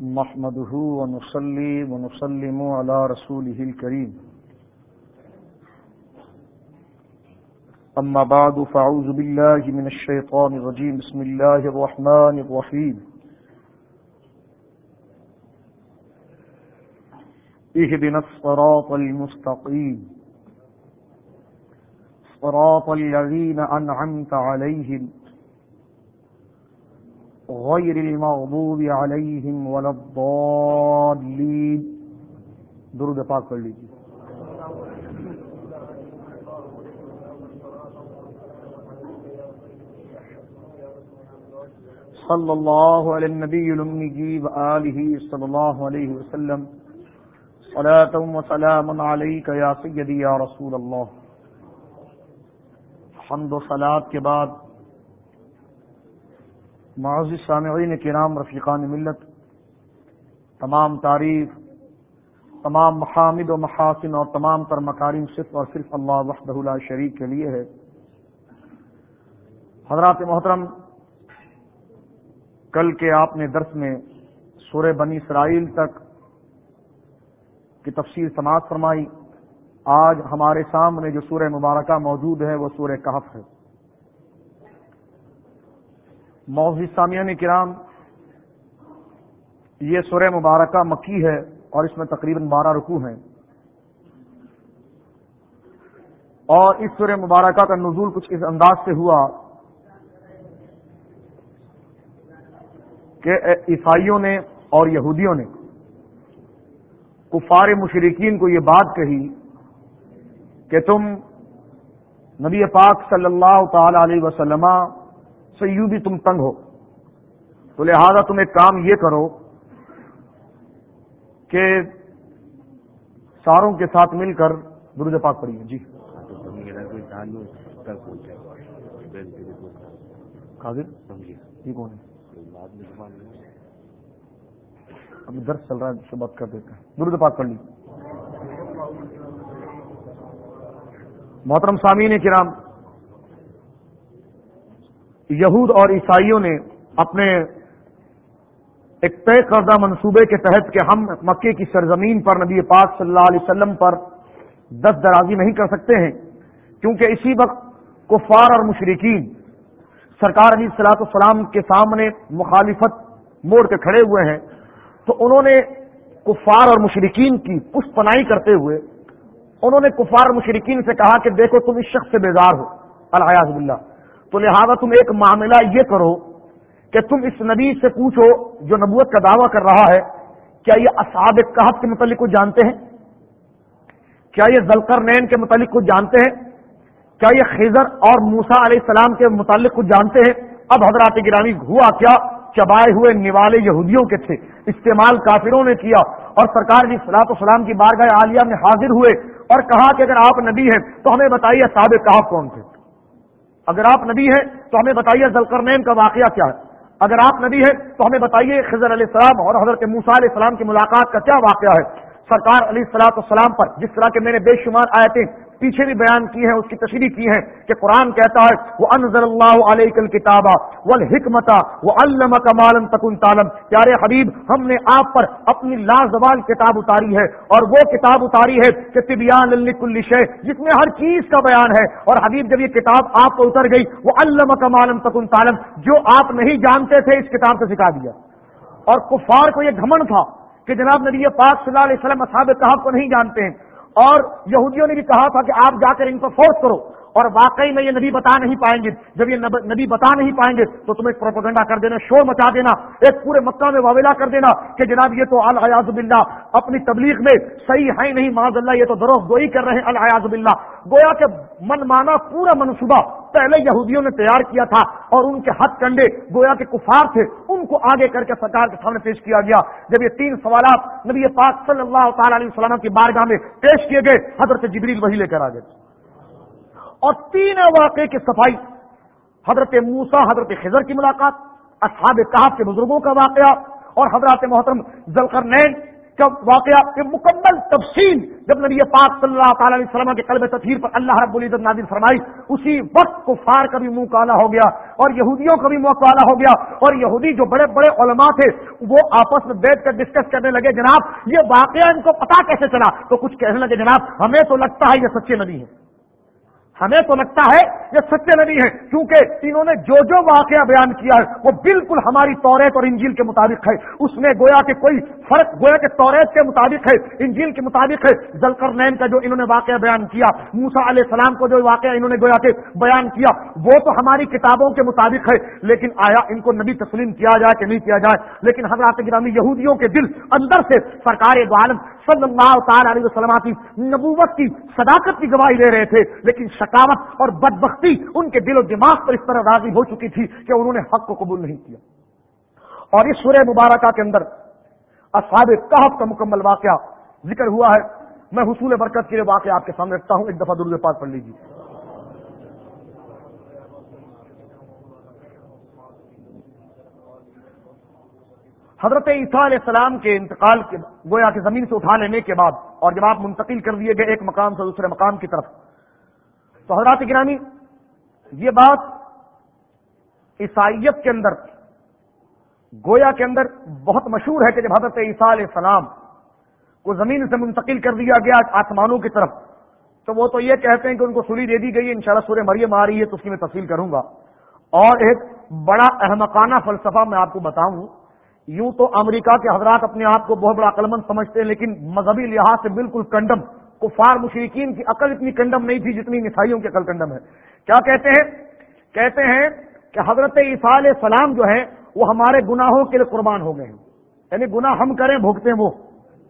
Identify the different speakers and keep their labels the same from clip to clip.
Speaker 1: محمده ونصلي ونسلم على رسوله الكريم. أما بعد، فأعوذ بالله من الشيطان الرجيم. بسم الله الرحمن الرحيم. اهدنا الصراط المستقيم. صراط الذين أنعمت عليهم غير المغضوب عليهم ولا الضالين. درود پاک پڑھ لیجیے صلی اللہ علیہ النبی الامي وآلہ صلی اللہ علیہ وسلم. صلاة و سلام علیک یا سیدی یا رسول اللہ. حمد و صلاة کے بعد معزز سامعین کرام، رفیقان ملت، تمام تعریف، تمام محامد و محاسن اور تمام تر مکارم صرف اور صرف اللہ وحدہ لا شریک کے لیے ہے۔ حضرات محترم، کل کے آپ نے درس میں سورہ بنی اسرائیل تک کی تفصیل سماعت فرمائی۔ آج ہمارے سامنے جو سورہ مبارکہ موجود ہے، وہ سورہ کہف ہے۔ موضوع سامیہ کرام، یہ سورہ مبارکہ مکی ہے اور اس میں تقریباً بارہ رکو ہیں۔ اور اس سورہ مبارکہ کا نزول کچھ اس انداز سے ہوا کہ عیسائیوں نے اور یہودیوں نے، کفار مشرقین کو یہ بات کہی کہ تم نبی پاک صلی اللہ تعالی علیہ وسلم سے یوں بھی تم تنگ ہو۔ تو لہذا تم ایک کام یہ کرو کہ ساروں کے ساتھ مل کر درود پاک پڑھیے۔ جی۔ جی کون ہے؟ ابھی درس چل رہا ہے سے بات کر دیتے ہیں۔ درود پاک پڑھ لی محترم سامعین کرام یہود اور عیسائیوں نے اپنے ایک طے کردہ منصوبے کے تحت کہ ہم مکے کی سرزمین پر نبی پاک صلی اللہ علیہ وسلم پر دست درازی نہیں کر سکتے ہیں، کیونکہ اسی وقت کفار اور مشرقین سرکار علی صلاح السلام کے سامنے مخالفت موڑ کے کھڑے ہوئے ہیں۔ تو انہوں نے کفار اور مشرقین کی پشت پنائی کرتے ہوئے انہوں نے کفار مشرقین سے کہا کہ دیکھو تم اس شخص سے بیزار ہو۔ الحاظ باللہ۔ تو لہذا تم ایک معاملہ یہ کرو کہ تم اس نبی سے پوچھو جو نبوت کا دعویٰ کر رہا ہے، کیا یہ اصحاب کہف کے متعلق کچھ جانتے ہیں؟ کیا یہ ذلکر نین کے متعلق کچھ جانتے ہیں؟ کیا یہ خیزر اور موسا علیہ السلام کے متعلق کچھ جانتے ہیں؟ اب حضرات گرامی، ہوا کیا؟ چبائے ہوئے نوالے یہودیوں کے تھے، استعمال کافروں نے کیا اور سرکار جی صلاح السلام کی بارگاہ عالیہ میں حاضر ہوئے اور کہا کہ اگر آپ نبی ہیں تو ہمیں بتائیے صابق کہاں کون تھے؟ اگر آپ نبی ہیں تو ہمیں بتائیے ذلقرنین کا واقعہ کیا ہے۔ اگر آپ نبی ہیں تو ہمیں بتائیے خضر علیہ السلام اور حضرت موسا علیہ السلام کی ملاقات کا کیا واقعہ ہے۔ سرکار علی السلاۃ السلام پر جس طرح کے میں نے بے شمار آئے تھے پیچھے بھی بیان کی ہے اس کی تشریح کی ہے کہ قرآن کہتا ہے وہ انضر اللہ علیہ کل کتابہ وہ حکمتا وہ علم کمالم تکن تالم پیارے حبیب، ہم نے آپ پر اپنی لازوال کتاب اتاری ہے اور وہ کتاب اتاری ہے کہ طبیان کل شے جس میں ہر چیز کا بیان ہے۔ اور حبیب، جب یہ کتاب آپ کو اتر گئی وہ علم کمالم تکن تالم جو آپ نہیں جانتے تھے، اس کتاب سے سکھا دیا۔ اور کفار کو یہ گھمن تھا کہ جناب نبی پاک صلی اللہ علیہ وسلم اصحاب کہاں کو نہیں جانتے ہیں۔ اور یہودیوں نے بھی کہا تھا کہ آپ جا کر ان کو فورس کرو۔ اور واقعی میں یہ نبی بتا نہیں پائیں گے۔ جب یہ نبی بتا نہیں پائیں گے تو تم ایک پروپگنڈا کر دینا، شور مچا دینا، ایک پورے مکہ میں واویلا کر دینا کہ جناب یہ تو الحیاز بلّہ اپنی تبلیغ میں صحیح ہے نہیں معذ اللہ، یہ تو دروغ گوئی کر رہے ہیں الحیاز بلّہ گویا کہ من مانا پورا منصوبہ پہلے یہودیوں نے تیار کیا تھا اور ان کے ہاتھ کنڈے گویا کے کفار تھے، ان کو آگے کر کے سرکار کے سامنے پیش کیا گیا۔ جب یہ تین سوالات نبی پاک صلی اللہ تعالی علیہ وسلم کی بارگاہ میں پیش کیے گئے، حضرت جبریل وہی لے کر آ گئے۔ اور تین واقعے کی صفائی۔ حضرت موسا حضرت خضر کی ملاقات، اصحاب کہاف کے بزرگوں کا واقعہ اور حضرات محترم ذلقر نین کا واقعہ کہ مکمل تفصیل جب نبی پاک صلی اللہ تعالی علیہ وسلم کے قلب تطہیر پر اللہ رب العزت نادر فرمائی، اسی وقت کفار کا بھی منہ کالا ہو گیا اور یہودیوں کا بھی منہ کالا ہو گیا اور یہودی جو بڑے بڑے علماء تھے وہ آپس میں بیٹھ کر ڈسکس کرنے لگے، جناب یہ واقعہ ان کو پتا کیسے چلا؟ تو کچھ کہنے لگے، جناب ہمیں تو لگتا ہے یہ سچے نبی ہے ہمیں تو لگتا ہے یہ سچے نبی ہیں کیونکہ انہوں نے جو جو واقعہ بیان کیا ہے، وہ بالکل ہماری توریت اور انجیل کے مطابق ہے۔ اس میں گویا کہ کوئی فرق، گویا کہ توریت کے مطابق ہے، انجیل کے مطابق ہے۔ زلکر نین کا جو انہوں نے واقعہ بیان کیا موسا علیہ السلام کو جو واقعہ انہوں نے گویا کہ بیان کیا، وہ تو ہماری کتابوں کے مطابق ہے، لیکن آیا ان کو نبی تسلیم کیا جائے کہ نہیں کیا جائے؟ لیکن حضرات گرامی یہودیوں کے دل اندر سے سرکار عالم صلی اللہ تعالی علیہ وسلم کی نبوت کی صداقت کی گواہی دے رہے تھے، لیکن شکاوت اور بدبختی ان کے دل و دماغ پر اس طرح راضی ہو چکی تھی کہ انہوں نے حق کو قبول نہیں کیا۔ اور اس سورہ مبارکہ کے اندر اصحاب کہف کا مکمل واقعہ ذکر ہوا ہے۔ میں حصول برکت کے لیے واقعہ آپ کے سامنے رکھتا ہوں، ایک دفعہ درد پاک پڑھ لیجیے حضرت عیسیٰ علیہ السلام کے انتقال کے گویا کے زمین سے اٹھا لینے کے بعد، اور جب آپ منتقل کر دیے گئے ایک مقام سے دوسرے مقام کی طرف، تو حضرات گرامی، یہ بات عیسائیت کے اندر، گویا کے اندر بہت مشہور ہے کہ جب حضرت عیسیٰ علیہ السلام کو زمین سے منتقل کر دیا گیا آسمانوں کی طرف، تو وہ تو یہ کہتے ہیں کہ ان کو سلی دے دی گئی ان شاء اللہ سورہ مریم آ رہی ہے، تو اس کی میں تفصیل کروں گا۔ اور ایک بڑا احمقانہ فلسفہ میں آپ کو بتاؤں یوں تو امریکہ کے حضرات اپنے آپ کو بہت بڑا قلمند سمجھتے ہیں، لیکن مذہبی لحاظ سے بالکل کنڈم۔ کفار مشرقین کی عقل اتنی کنڈم نہیں تھی جتنی عیسائیوں کی عقل کنڈم ہے۔ کیا کہتے ہیں؟ کہتے ہیں کہ حضرت عیسیٰ علیہ السلام جو ہے وہ ہمارے گناہوں کے لیے قربان ہو گئے ہیں۔ یعنی گناہ ہم کریں بھوگتے وہ۔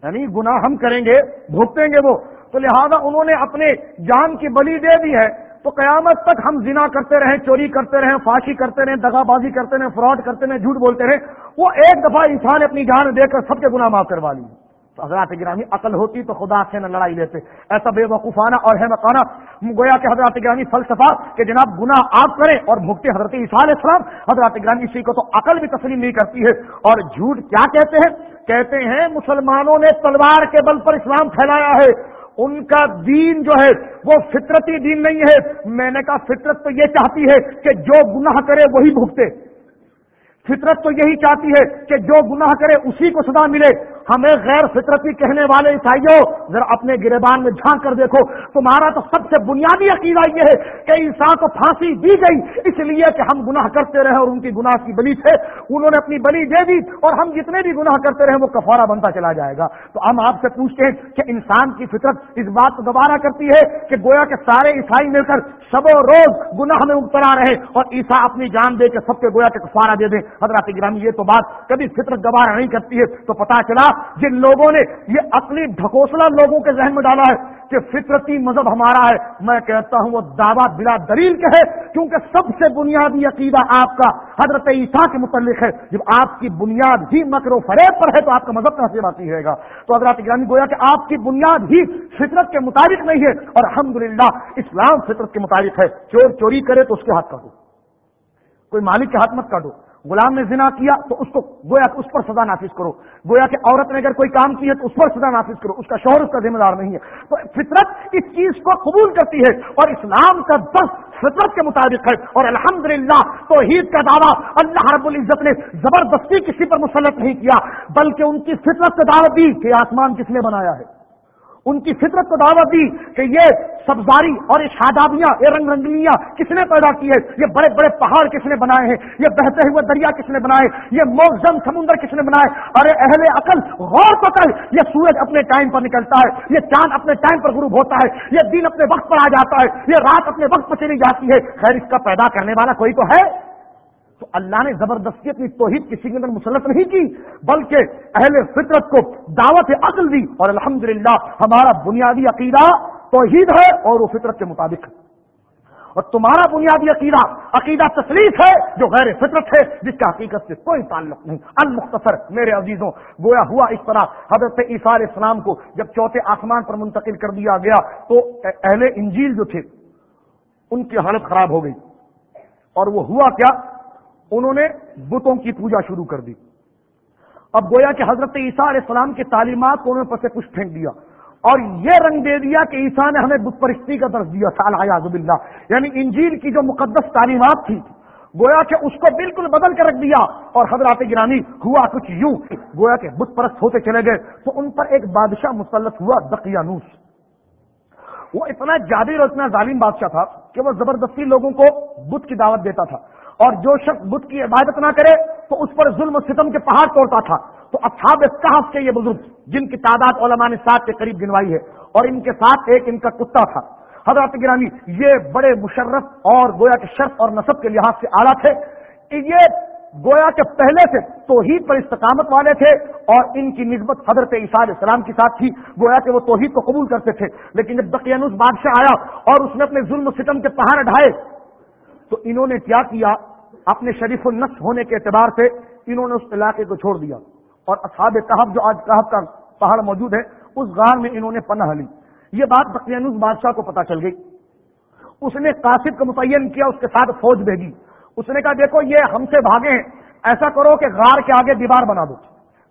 Speaker 1: یعنی گناہ ہم کریں گے بھوگتیں گے وہ۔ تو لہذا انہوں نے اپنے جان کی بلی دے دی ہے۔ تو قیامت تک ہم زنا کرتے رہیں، چوری کرتے رہیں فاشی کرتے رہیں دگا بازی کرتے رہیں، فراڈ کرتے رہیں، جھوٹ بولتے رہیں، وہ ایک دفعہ انسان اپنی جان دے کر سب کے گناہ معاف کروا لی تو حضرات گرامی، عقل ہوتی تو خدا سے نہ لڑائی لیتے۔ ایسا بے وقوفانہ اور ہے مکانہ گویا کہ حضرات گرامی فلسفہ کہ جناب گناہ آپ کریں اور بھگتے حضرت عیسیٰ علیہ السلام، حضرات گرامی اسی کو تو عقل بھی تسلیم نہیں کرتی ہے۔ اور جھوٹ کیا کہتے ہیں؟ کہتے ہیں مسلمانوں نے تلوار کے بل پر اسلام پھیلایا ہے۔ ان کا دین جو ہے وہ فطرتی دین نہیں ہے۔ میں نے کہا فطرت تو یہ چاہتی ہے کہ جو گناہ کرے وہی بھگتے۔ فطرت تو یہی چاہتی ہے کہ جو گناہ کرے اسی کو سزا ملے۔ ہمیں غیر فطرتی کہنے والے عیسائیوں، ذرا اپنے گربان میں جھانک کر دیکھو۔ تمہارا تو سب سے بنیادی عقیدہ یہ ہے کہ انسان کو پھانسی دی گئی، اس لیے کہ ہم گناہ کرتے رہے اور ان کی گناہ کی بلی تھے۔ انہوں نے اپنی بلی دے دی اور ہم جتنے بھی گناہ کرتے رہے، وہ کفارہ بنتا چلا جائے گا۔ تو ہم آپ سے پوچھتے ہیں کہ انسان کی فطرت اس بات کو دوبارہ کرتی ہے کہ گویا کے سارے عیسائی مل کر سب و روز گناہ میں مبتلا رہے اور عیسا اپنی جان دے کے سب کے گویا کے کفارہ دے دیں۔ حضرات گرامی یہ تو بات کبھی فطرت گوارا نہیں کرتی ہے، تو پتا چلا جن لوگوں نے یہ اپنی ڈھکوسلا لوگوں کے ذہن میں ڈالا ہے کہ فطرتی مذہب ہمارا ہے، میں کہتا ہوں وہ دعویٰ بلا دلیل کے ہے، کیونکہ سب سے بنیادی عقیدہ آپ کا حضرت عیسیٰ کے متعلق ہے۔ جب آپ کی بنیاد ہی مکر و فریب پر ہے تو آپ کا مذہب کہاں سے باقی رہے گا؟ تو حضرت گرامی گویا کہ آپ کی بنیاد ہی فطرت کے مطابق نہیں ہے اور الحمدللہ اسلام فطرت کے مطابق ہے۔ چور چوری کرے تو اس کے ہاتھ کاٹو۔ کوئی مالک کے ہاتھ مت کاٹو۔ غلام نے زنا کیا تو اس کو گویا کہ اس پر سزا نافذ کرو۔ گویا کہ عورت نے اگر کوئی کام کیا تو اس پر سزا نافذ کرو۔ اس کا شوہر اس کا ذمہ دار نہیں ہے۔ تو فطرت اس چیز کو قبول کرتی ہے اور اسلام کا دس فطرت کے مطابق ہے۔ اور الحمدللہ، توحید کا دعویٰ اللہ رب العزت نے زبردستی کسی پر مسلط نہیں کیا، بلکہ ان کی فطرت کا دعوت دی کہ آسمان کس نے بنایا ہے۔ ان کی فطرت کو دعوت دی کہ یہ سبزاری اور یہ شادابیاں، یہ رنگ رنگلیاں کس نے پیدا کی ہے یہ بڑے بڑے پہاڑ کس نے بنائے ہیں؟ یہ بہتے ہوئے دریا کس نے بنائے یہ موزم سمندر کس نے بنائے ارے اہل عقل، غور تو کر، یہ سورج اپنے ٹائم پر نکلتا ہے، یہ چاند اپنے ٹائم پر غروب ہوتا ہے، یہ دن اپنے وقت پر آ جاتا ہے، یہ رات اپنے وقت پر چلی جاتی ہے۔ خیر، اس کا پیدا کرنے والا کوئی تو ہے؟ اللہ نے زبردستی اپنی توحید کسی کے اندر مسلط نہیں کی، بلکہ اہل فطرت کو دعوت عقل دی اور الحمدللہ ہمارا بنیادی عقیدہ توحید ہے اور وہ فطرت کے مطابق ہے۔ اور تمہارا بنیادی عقیدہ عقیدہ تسلیف ہے جو غیر فطرت ہے، جس کا حقیقت سے کوئی تعلق نہیں۔ المختصر میرے عزیزوں، گویا ہوا اس طرح حضرت عیسیٰ علیہ السلام کو جب چوتھے آسمان پر منتقل کر دیا گیا تو اہل انجیل جو تھے، ان کی حالت خراب ہو گئی۔ اور وہ ہوا کیا؟ انہوں نے بتوں کی پوجا شروع کر دی۔ اب گویا کہ حضرت عیسیٰ علیہ السلام کی تعلیمات کو انہوں نے پسے کچھ پھینک دیا اور یہ رنگ دے دیا کہ عیسیٰ نے ہمیں بت پرستی کا درج دیا اللہ یعنی انجیل کی جو مقدس تعلیمات تھی، گویا کہ اس کو بالکل بدل کر رکھ دیا اور حضرات گرانی، ہوا کچھ یوں؟ گویا کہ بت پرست ہوتے چلے گئے تو ان پر ایک بادشاہ مسلط ہوا، دقیانوس۔ وہ اتنا جادی اور اتنا ظالم بادشاہ تھا کہ وہ زبردستی لوگوں کو بت کی دعوت دیتا تھا۔ اور جو شخص بت کی عبادت نہ کرے تو اس پر ظلم و ستم کے پہاڑ توڑتا تھا۔ تو اصحاب صاحب کے یہ بزرگ، جن کی تعداد علماء نے سات کے قریب گنوائی ہے، اور ان کے ساتھ ایک ان کا کتا تھا۔ حضرت گرانی یہ بڑے مشرف اور گویا کے شرف اور نصب کے لحاظ سے اعلیٰ تھے۔ یہ گویا کے پہلے سے توحید پر استقامت والے تھے اور ان کی نسبت حضرت عیسیٰ علیہ السلام کے ساتھ تھی۔ گویا کہ وہ توحید کو قبول کرتے تھے۔ لیکن جب دقیانوس بادشاہ آیا اور اس نے اپنے ظلم و ستم کے پہاڑ ڈھائے تو انہوں نے کیا کیا؟ اپنے شریف النس ہونے کے اعتبار سے انہوں نے اس علاقے کو چھوڑ دیا۔ اور اصحاب کہب جو آج کہب کا پہاڑ موجود ہے، اس غار میں انہوں نے پناہ لی۔ یہ بات بقیانوس بادشاہ کو پتا چل گئی۔ اس نے قاصد کو متعین کیا، اس کے ساتھ فوج بھیجی۔ اس نے کہا، دیکھو، یہ ہم سے بھاگے ہیں۔ ایسا کرو کہ غار کے آگے دیوار بنا دو۔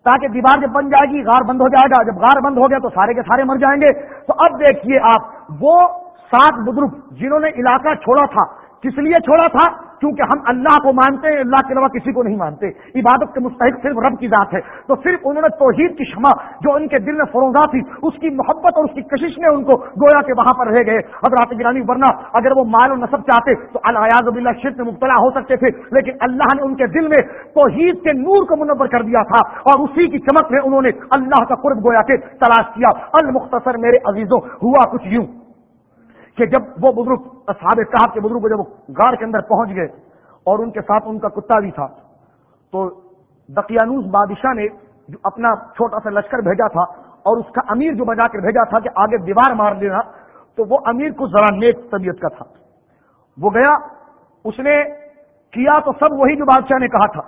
Speaker 1: تاکہ دیوار جب بن جائے گی، غار بند ہو جائے گا۔ جب غار بند ہو گیا تو سارے کے سارے مر جائیں گے۔ تو اب دیکھیے آپ، وہ سات بزرگ جنہوں نے علاقہ چھوڑا تھا، کس لیے چھوڑا تھا؟ کیونکہ ہم اللہ کو مانتے ہیں، اللہ کے علاوہ کسی کو نہیں مانتے۔ عبادت کے مستحق صرف رب کی ذات ہے۔ تو صرف انہوں نے توحید کی شمع جو ان کے دل میں فروغا تھی، اس کی محبت اور اس کی کشش نے ان کو گویا کے وہاں پر رہ گئے۔ حضرات گرانی، ورنہ اگر وہ مال و نصب چاہتے تو الیاز اللہ شرک میں مبتلا ہو سکتے تھے، لیکن اللہ نے ان کے دل میں توحید کے نور کو منور کر دیا تھا۔ اور اسی کی چمک میں انہوں نے اللہ کا قرب گویا کے تلاش کیا۔ المختصر میرے عزیزوں، ہوا کچھ یوں۔ کہ جب وہ بزرگ، اصحاب صاحب کے بزرگ جب غار کے اندر پہنچ گئے اور ان کے ساتھ ان کا کتا بھی تھا، تو دقیانوس بادشاہ نے جو اپنا چھوٹا سا لشکر بھیجا تھا اور اس کا امیر جو بجا کر بھیجا تھا کہ آگے دیوار مار لینا تو وہ امیر کو ذرا نیک طبیعت کا تھا۔ وہ گیا، اس نے کیا تو سب وہی جو بادشاہ نے کہا تھا،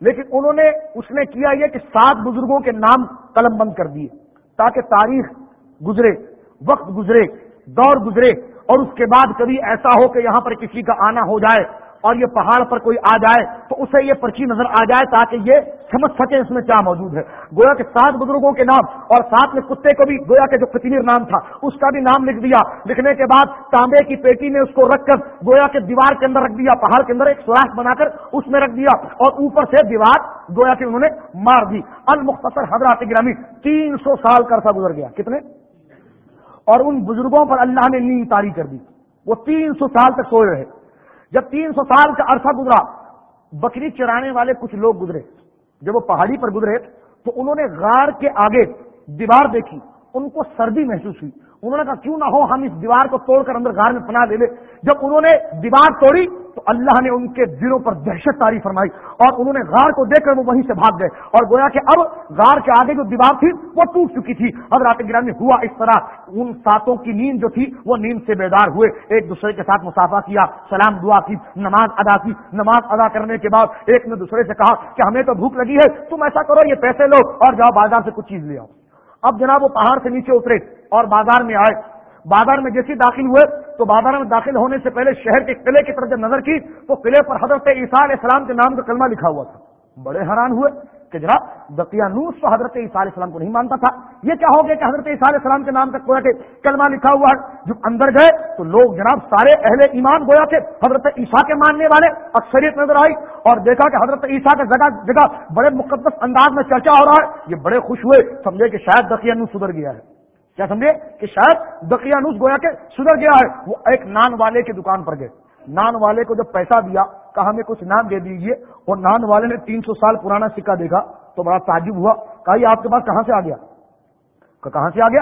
Speaker 1: لیکن انہوں نے، اس نے کیا یہ کہ سات بزرگوں کے نام قلم بند کر دیے تاکہ تاریخ گزرے، وقت گزرے۔ دور گزرے اور اس کے بعد کبھی ایسا ہو کہ یہاں پر کسی کا آنا ہو جائے اور یہ پہاڑ پر کوئی آ جائے تو اسے یہ پرچی نظر آ جائے تاکہ یہ سمجھ سکے اس میں کیا موجود ہے۔ گویا کے سات بزرگوں کے نام اور ساتھ میں کتے کو بھی گویا کے جو کتنیر نام تھا، اس کا بھی نام لکھ دیا۔ لکھنے کے بعد تانبے کی پیٹی میں اس کو رکھ کر گویا کے دیوار کے اندر رکھ دیا، پہاڑ کے اندر ایک سوراخ بنا کر اس میں رکھ دیا اور اوپر سے دیوار گویا کے انہوں نے مار دی۔ المختصر حضرات گرامی تین سو سال کا عرصہ گزر گیا۔ کتنے؟ اور ان بزرگوں پر اللہ نے نیند تاری کر دی۔ وہ تین سو سال تک سوئے رہے۔ جب تین سو سال کا عرصہ گزرا، بکری چرانے والے کچھ لوگ گزرے۔ جب وہ پہاڑی پر گزرے تو انہوں نے غار کے آگے دیوار دیکھی، ان کو سردی محسوس ہوئی۔ انہوں نے کہا، کیوں نہ ہو ہم اس دیوار کو توڑ کر اندر غار میں پناہ لے لے؟ جب انہوں نے دیوار توڑی تو اللہ نے ان کے دلوں پر دہشت تاری فرمائی اور انہوں نے غار کو دیکھ کر وہ وہیں سے بھاگ گئے اور گویا کہ اب غار کے آگے جو دیوار تھی وہ ٹوٹ چکی تھی۔ اب رات گرام میں ہوا اس طرح۔ ان ساتوں کی نیند جو تھی وہ نیند سے بیدار ہوئے۔ ایک دوسرے کے ساتھ مسافہ کیا، سلام دعا کی، نماز ادا کی۔ نماز ادا کرنے کے بعد ایک نے دوسرے سے کہا کہ، ہمیں تو بھوک لگی ہے، تم ایسا کرو، یہ پیسے لو اور جاؤ بازار سے کچھ چیز لے آؤ۔ اب جناب وہ پہاڑ سے نیچے اترے۔ اور بازار میں آئے۔ بازار میں جیسے داخل ہوئے تو بازار میں داخل ہونے سے پہلے شہر کے قلعے کی طرف جب نظر کی تو قلعے پر حضرت عیسیٰ علیہ السلام کے نام کا کلمہ لکھا ہوا تھا۔ بڑے حیران ہوئے کہ جناب دقیانوس تو حضرت عیسیٰ علیہ السلام کو نہیں مانتا تھا۔ یہ کیا ہو گیا کہ حضرت عیسیٰ علیہ السلام کے نام کا کویا کہ کلمہ لکھا ہوا ہے؟ جب اندر گئے تو لوگ جناب سارے اہل ایمان گویا کے حضرت عیسیٰ کے ماننے والے اکثریت نظر آئی اور دیکھا کہ حضرت عیسیٰ کا جگہ جگہ بڑے مقدس انداز میں چرچا ہو رہا ہے۔ یہ بڑے خوش ہوئے، سمجھے کہ شاید دقیانوس سدھر گیا ہے۔ کیا سمجھے؟ کہ شاید دقیانوس گویا کے سدھر گیا ہے، وہ ایک نان والے کی دکان پر گئے۔ نان والے کو جب پیسہ دیا، کہا، ہمیں کچھ نام دے دیجیے اور نان والے نے تین سو سال پرانا سکہ دیکھا، تو بڑا تعجب ہوا۔ کہا، یہ آپ کے پاس کہاں سے آ گیا؟ کہاں سے آ گیا؟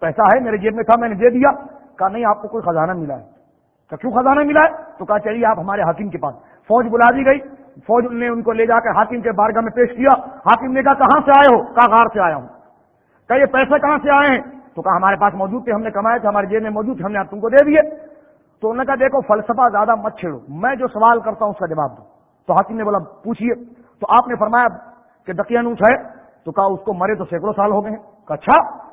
Speaker 1: پیسہ ہے، میرے جیب میں تھا، میں نے دے دیا۔ کہا، نہیں، آپ کو کوئی خزانہ ملا ہے۔ کہ کیوں خزانہ ملا ہے؟ تو کہا، چلیے، آپ ہمارے حاکم کے پاس۔ فوج بلا دی گئی۔ فوج نے ان کو لے جا کر حاکم کے بارگاہ میں پیش کیا۔ حاکم نے کہا، کہاں سے آئے ہو؟ کہا غار سے آیا ہوں۔ کہ یہ پیسے کہاں سے آئے ہیں؟ تو کہا ہمارے پاس موجود تھے، ہم نے کمائے تھے ہمارے جیب میں موجود تھے، ہم نے آپ تم کو دے دیے۔ تو انہوں نے کہا، دیکھو، فلسفہ زیادہ مت چھیڑو۔ میں جو سوال کرتا ہوں، اس کا جواب دو۔ تو حاکم نے بولا پوچھیے تو آپ نے فرمایا کہ دقیانوس ہے۔ تو کہا، اس کو مرے تو سینکڑوں سال ہو گئے ہیں۔ اچھا۔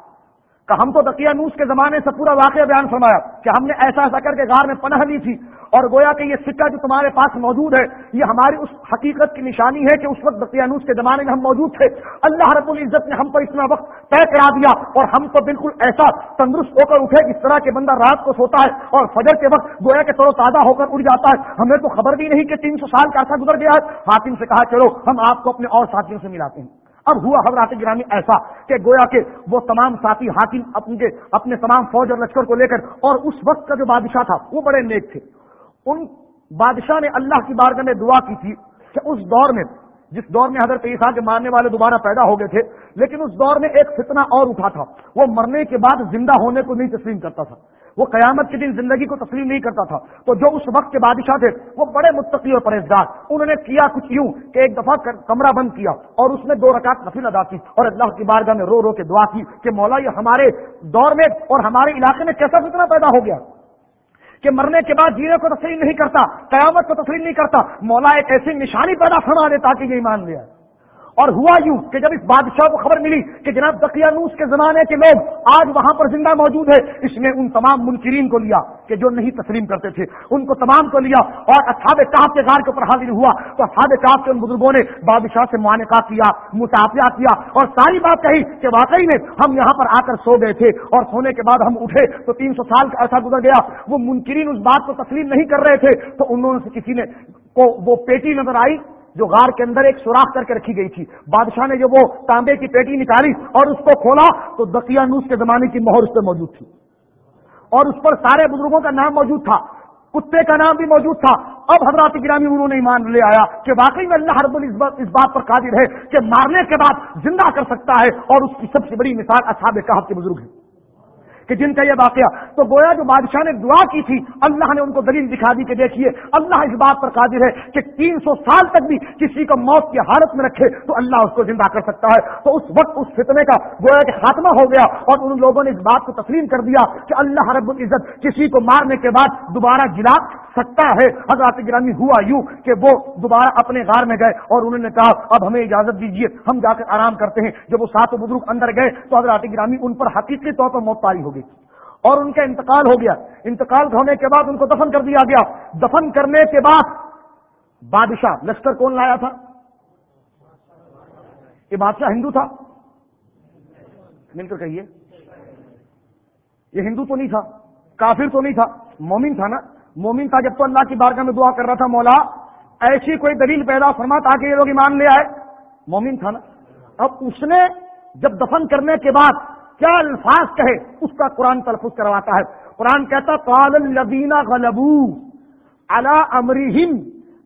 Speaker 1: کہ ہم تو دقیہ نوس کے زمانے سے پورا واقعہ بیان فرمایا کہ ہم نے ایسا ایسا کر کے غار میں پناہ لی تھی اور گویا کہ یہ سکہ جو تمہارے پاس موجود ہے، یہ ہماری اس حقیقت کی نشانی ہے کہ اس وقت بقیانوس کے زمانے میں ہم موجود تھے۔ اللہ رب العزت نے ہم پر اتنا وقت طے کرا دیا اور ہم تو بالکل ایسا تندرست ہو کر اٹھے اس طرح کے بندہ رات کو سوتا ہے اور فجر کے وقت گویا کے توڑو تازہ ہو کر اڑ جاتا ہے۔ ہمیں تو خبر بھی نہیں کہ تین سو سال کا ایسا گزر گیا ہے۔ حاکم سے کہا، چلو ہم آپ کو اپنے اور ساتھیوں سے ملاتے ہیں۔ اب ہوا حضرات گرامی ایسا کہ گویا کہ وہ تمام ساتھی حاکم اپنے اپنے تمام فوج اور لشکر کو لے کر اور اس وقت کا جو بادشاہ تھا، وہ بڑے نیک تھے۔ ان بادشاہ نے اللہ کی بارگاہ میں دعا کی تھی کہ اس دور میں جس دور میں حضرت عیسیٰ کے مارنے والے دوبارہ پیدا ہو گئے تھے، لیکن اس دور میں ایک فتنہ اور اٹھا تھا۔ وہ مرنے کے بعد زندہ ہونے کو نہیں تسلیم کرتا تھا۔ وہ قیامت کے دن زندگی کو تسلیم نہیں کرتا تھا۔ تو جو اس وقت کے بادشاہ تھے، وہ بڑے متقی اور پرہیزگار۔ انہوں نے کیا کچھ یوں کہ ایک دفعہ کمرہ بند کیا اور اس میں دو رکعت نفل ادا کی اور اللہ کی بارگاہ میں رو رو کے دعا کی کہ مولا، یہ ہمارے دور میں اور ہمارے علاقے میں کیسا فتنہ پیدا ہو گیا کہ مرنے کے بعد جینے کو تسلیم نہیں کرتا، قیامت کو تسلیم نہیں کرتا، مولا ایک ایسی نشانی پیدا فرما دے تاکہ یہ ایمان لیا اور ہوا یوں کہ جب اس بادشاہ کو خبر ملی کہ جناب دقیانوس کے زمانے کے لوگ آج وہاں پر زندہ موجود ہے اس نے ان تمام منکرین کو لیا کہ جو نہیں تسلیم کرتے تھے، ان کو تمام کو لیا اور اصحاب کاف کے غار کے اوپر حاضر ہوا۔ تو اصحاب کاف کے ان بزرگوں نے بادشاہ سے معانقہ کیا متافیہ کیا اور ساری بات کہی کہ واقعی میں ہم یہاں پر آ کر سو گئے تھے اور سونے کے بعد ہم اٹھے تو تین سو سال کا ایسا گزر گیا۔ وہ منکرین اس بات کو تسلیم نہیں کر رہے تھے تو انہوں سے کسی نے کو وہ پیٹی نظر آئی۔ جو غار کے اندر ایک سوراخ کر کے رکھی گئی تھی۔ بادشاہ نے جو وہ تانبے کی پیٹی نکالی اور اس کو کھولا تو دقیانوس کے زمانے کی مہر اس پہ موجود تھی۔ اور اس پر سارے بزرگوں کا نام موجود تھا۔ کتے کا نام بھی موجود تھا۔ اب حضرات گرامی انہوں نے ایمان لے آیا کہ واقعی میں اللہ رب اس بات پر قادر ہے کہ مارنے کے بعد زندہ کر سکتا ہے اور اس کی سب سے بڑی مثال اصحاب کہا کے بزرگ ہیں۔ کہ جن کا یہ واقعہ، تو گویا جو بادشاہ نے دعا کی تھی، اللہ نے ان کو دلیل دکھا دی کہ دیکھیے، اللہ اس بات پر قادر ہے کہ تین سو سال تک بھی کسی کو موت کی حالت میں رکھے تو اللہ اس کو زندہ کر سکتا ہے۔ تو اس وقت اس فتنے کا گویا کہ خاتمہ ہو گیا اور ان لوگوں نے اس بات کو تسلیم کر دیا کہ اللہ رب العزت کسی کو مارنے کے بعد دوبارہ جلا سکتا ہے۔ حضرات گرامی ہوا یوں کہ وہ دوبارہ اپنے غار میں گئے اور انہوں نے کہا، اب ہمیں اجازت دیجیے ہم جا کر آرام کرتے ہیں۔ جب وہ سات بزرگ اندر گئے تو حضرات گرامی ان پر حقیقی طور پر موت پاری ہو گئی اور ان کا انتقال ہو گیا. انتقال ہونے کے بعد ان کو دفن کر دیا گیا. دفن کرنے کے بعد بادشاہ، لشکر کون لایا تھا؟ یہ بادشاہ ہندو تھا. مل کر کہیے. یہ ہندو تو نہیں تھا، کافر تو نہیں تھا، مومن تھا نا. مومن تھا جب تو اللہ کی بارگاہ میں دعا کر رہا تھا، مولا، ایسی کوئی دلیل پیدا فرما تاکہ یہ لوگ ایمان لے آئے. مومن تھا نا. اب اس نے جب دفن کرنے کے بعد کیا الفاظ کہے؟ اس کا قرآن تلفظ کرواتا ہے۔ قرآن کہتا قال الذین غلبو علی امرہم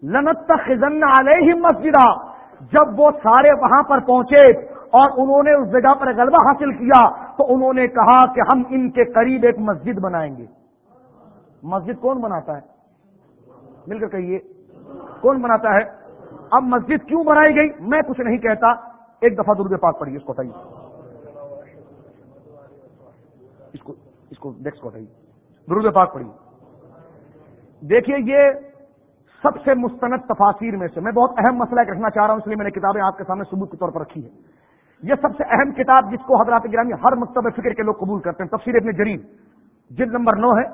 Speaker 1: لنتخذن علیہم مسجدہ جب وہ سارے وہاں پر پہنچے اور انہوں نے اس جگہ پر غلبہ حاصل کیا، تو انہوں نے کہا کہ ہم ان کے قریب ایک مسجد بنائیں گے۔ مسجد کون بناتا ہے؟ مل کر کہیے، کون بناتا ہے؟ اب مسجد کیوں بنائی گئی؟ میں کچھ نہیں کہتا۔ ایک دفعہ درد پاک پڑھیے اس کو اس کو اس کو نیکسٹ کو درود پاک پڑھیے دیکھیے یہ سب سے مستند تفاصیر میں سے، میں بہت اہم مسئلہ ایک رکھنا چاہ رہا ہوں، اس لیے میں نے کتابیں آپ کے سامنے ثبوت کے طور پر رکھی ہے یہ سب سے اہم کتاب جس کو حضرات گرامی ہر مکتب فکر کے لوگ قبول کرتے ہیں، تفسیر ابن جریم جلد نمبر نو ہے۔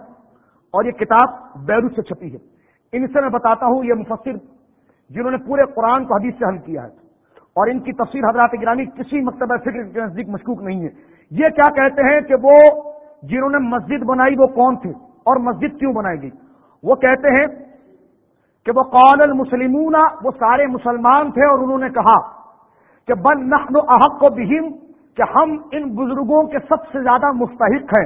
Speaker 1: اور یہ کتاب بیروت سے چھپی ہے۔ ان سے میں بتاتا ہوں، یہ مفسر جنہوں نے پورے قرآن کو حدیث سے حل کیا ہے۔ اور ان کی تفسیر حضرات گرامی کسی مکتبہ فکر کے نزدیک مشکوک نہیں ہے۔ یہ کیا کہتے ہیں کہ وہ جنہوں نے مسجد بنائی وہ کون تھے اور مسجد کیوں بنائی گئی؟ وہ کہتے ہیں کہ وہ قول المسلمون، وہ سارے مسلمان تھے اور انہوں نے کہا کہ بل نحن احق کو بہم، کہ ہم ان بزرگوں کے سب سے زیادہ مستحق ہیں۔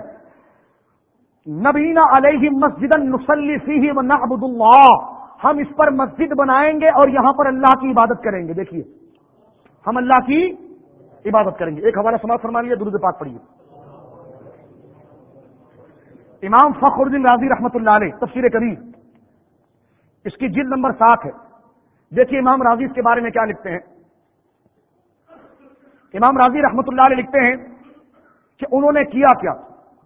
Speaker 1: نبینا علیہ مسجد نسلی فی و نعبد اللہ۔ ہم اس پر مسجد بنائیں گے اور یہاں پر اللہ کی عبادت کریں گے۔ دیکھیے، ہم اللہ کی عبادت کریں گے۔ ایک حوالہ سماعت فرما لیے درود پاک پڑھیے۔ امام فخر الدین راضی رحمۃ اللہ علیہ، تفسیر کریم۔ اس کی جلد نمبر سات ہے۔ دیکھیے امام راضی اس کے بارے میں کیا لکھتے ہیں۔ امام راضی رحمۃ اللہ علیہ لکھتے ہیں کہ انہوں نے کیا کیا۔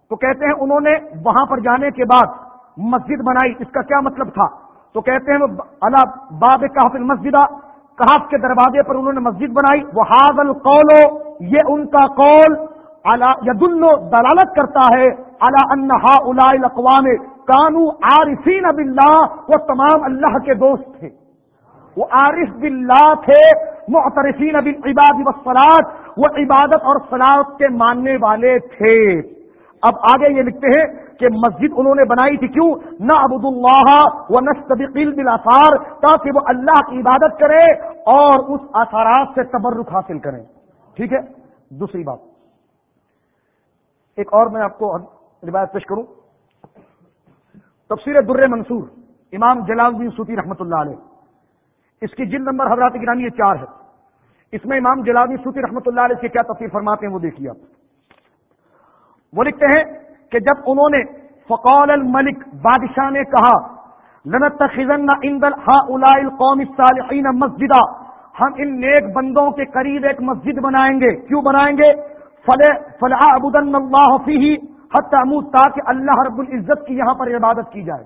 Speaker 1: تو کہتے ہیں انہوں نے وہاں پر جانے کے بعد مسجد بنائی۔ اس کا کیا مطلب تھا؟ تو کہتے ہیں اللہ باب کہف مسجد کہاف کے دروازے پر انہوں نے مسجد بنائی۔ وہ حاض القول یہ ان کا قول ید دلالت کرتا ہے اللہ انہا الاقوام کانو عارفین اب اللہ وہ تمام اللہ کے دوست تھے۔ وہ عارف باللہ تھے محترفین اب عباد وہ عبادت اور سلاد کے ماننے والے تھے۔ اب آگے یہ لکھتے ہیں کہ مسجد انہوں نے بنائی تھی کیوں؟ نہ ابود اللہ و نستبقیل بلاثار تاکہ وہ اللہ کی عبادت کرے اور اس اثرات سے تبرک حاصل کریں ٹھیک ہے؟ دوسری بات۔ ایک اور میں آپ کو روایت پیش کروں۔ تفسیر در منصور، امام جلال الدین سوتی رحمۃ اللہ علیہ۔ اس کی جن نمبر حضرات گرانی یہ چار ہے۔ اس میں امام جلال الدین سوتی رحمۃ اللہ علیہ سے کیا تفسیر فرماتے ہیں وہ دیکھیے آپ۔ وہ لکھتے ہیں کہ جب انہوں نے فقول الملک بادشاہ نے کہا لنت خزن اندل ہا قوم مسجدہ ہم ان نیک بندوں کے قریب ایک مسجد بنائیں گے۔ کیوں بنائیں گے؟ فلاح ابودن اللہ فی حتمود تاکہ اللہ رب العزت کی یہاں پر عبادت کی جائے۔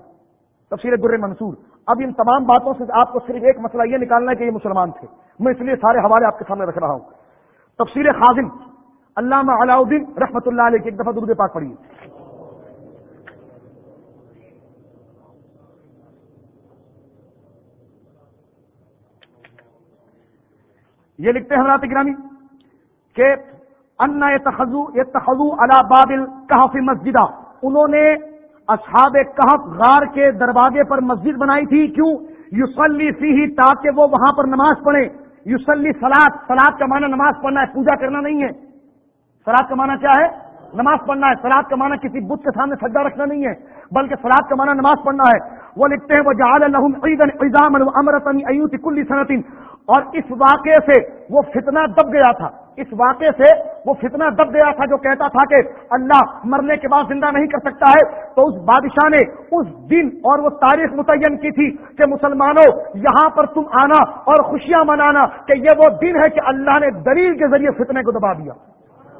Speaker 1: تفصیل در منصور۔ اب ان تمام باتوں سے آپ کو صرف ایک مسئلہ یہ نکالنا ہے کہ یہ مسلمان تھے۔ میں اس لیے سارے حوالے آپ کے سامنے رکھ رہا ہوں۔ تفصیل خاصم علامہ علاؤدین رحمۃ اللہ علیہ کی ایک دفعہ درود پاک پڑھیے۔ یہ لکھتے ہیں حضرات گرامی کہ ان تخذو یہ تخذو اللہ بابل کہف مسجدہ۔ انہوں نے اصحاب کہف غار کے دروازے پر مسجد بنائی تھی۔ کیوں؟ یوسلی سی تاکہ وہ وہاں پر نماز پڑھے یوسلی سلاد سلاد کا معنی نماز پڑھنا ہے، پوجا کرنا نہیں ہے۔ سلاد کا معنی کیا ہے؟ نماز پڑھنا ہے۔ سلاد کا معنی کسی بدھ کے سامنے سجا رکھنا نہیں ہے، بلکہ سلاد کا معنی نماز پڑھنا ہے۔ وہ لکھتے ہیں وہ جہاز امرت ایوتی کل صنعت اور اس واقعے سے وہ فتنہ دب گیا تھا۔ اس واقعے سے وہ فتنہ دب گیا تھا جو کہتا تھا کہ اللہ مرنے کے بعد زندہ نہیں کر سکتا ہے۔ تو اس بادشاہ نے اس دن اور وہ تاریخ متعین کی تھی کہ مسلمانوں، یہاں پر تم آنا اور خوشیاں منانا کہ یہ وہ دن ہے کہ اللہ نے دلیل کے ذریعے فتنے کو دبا دیا۔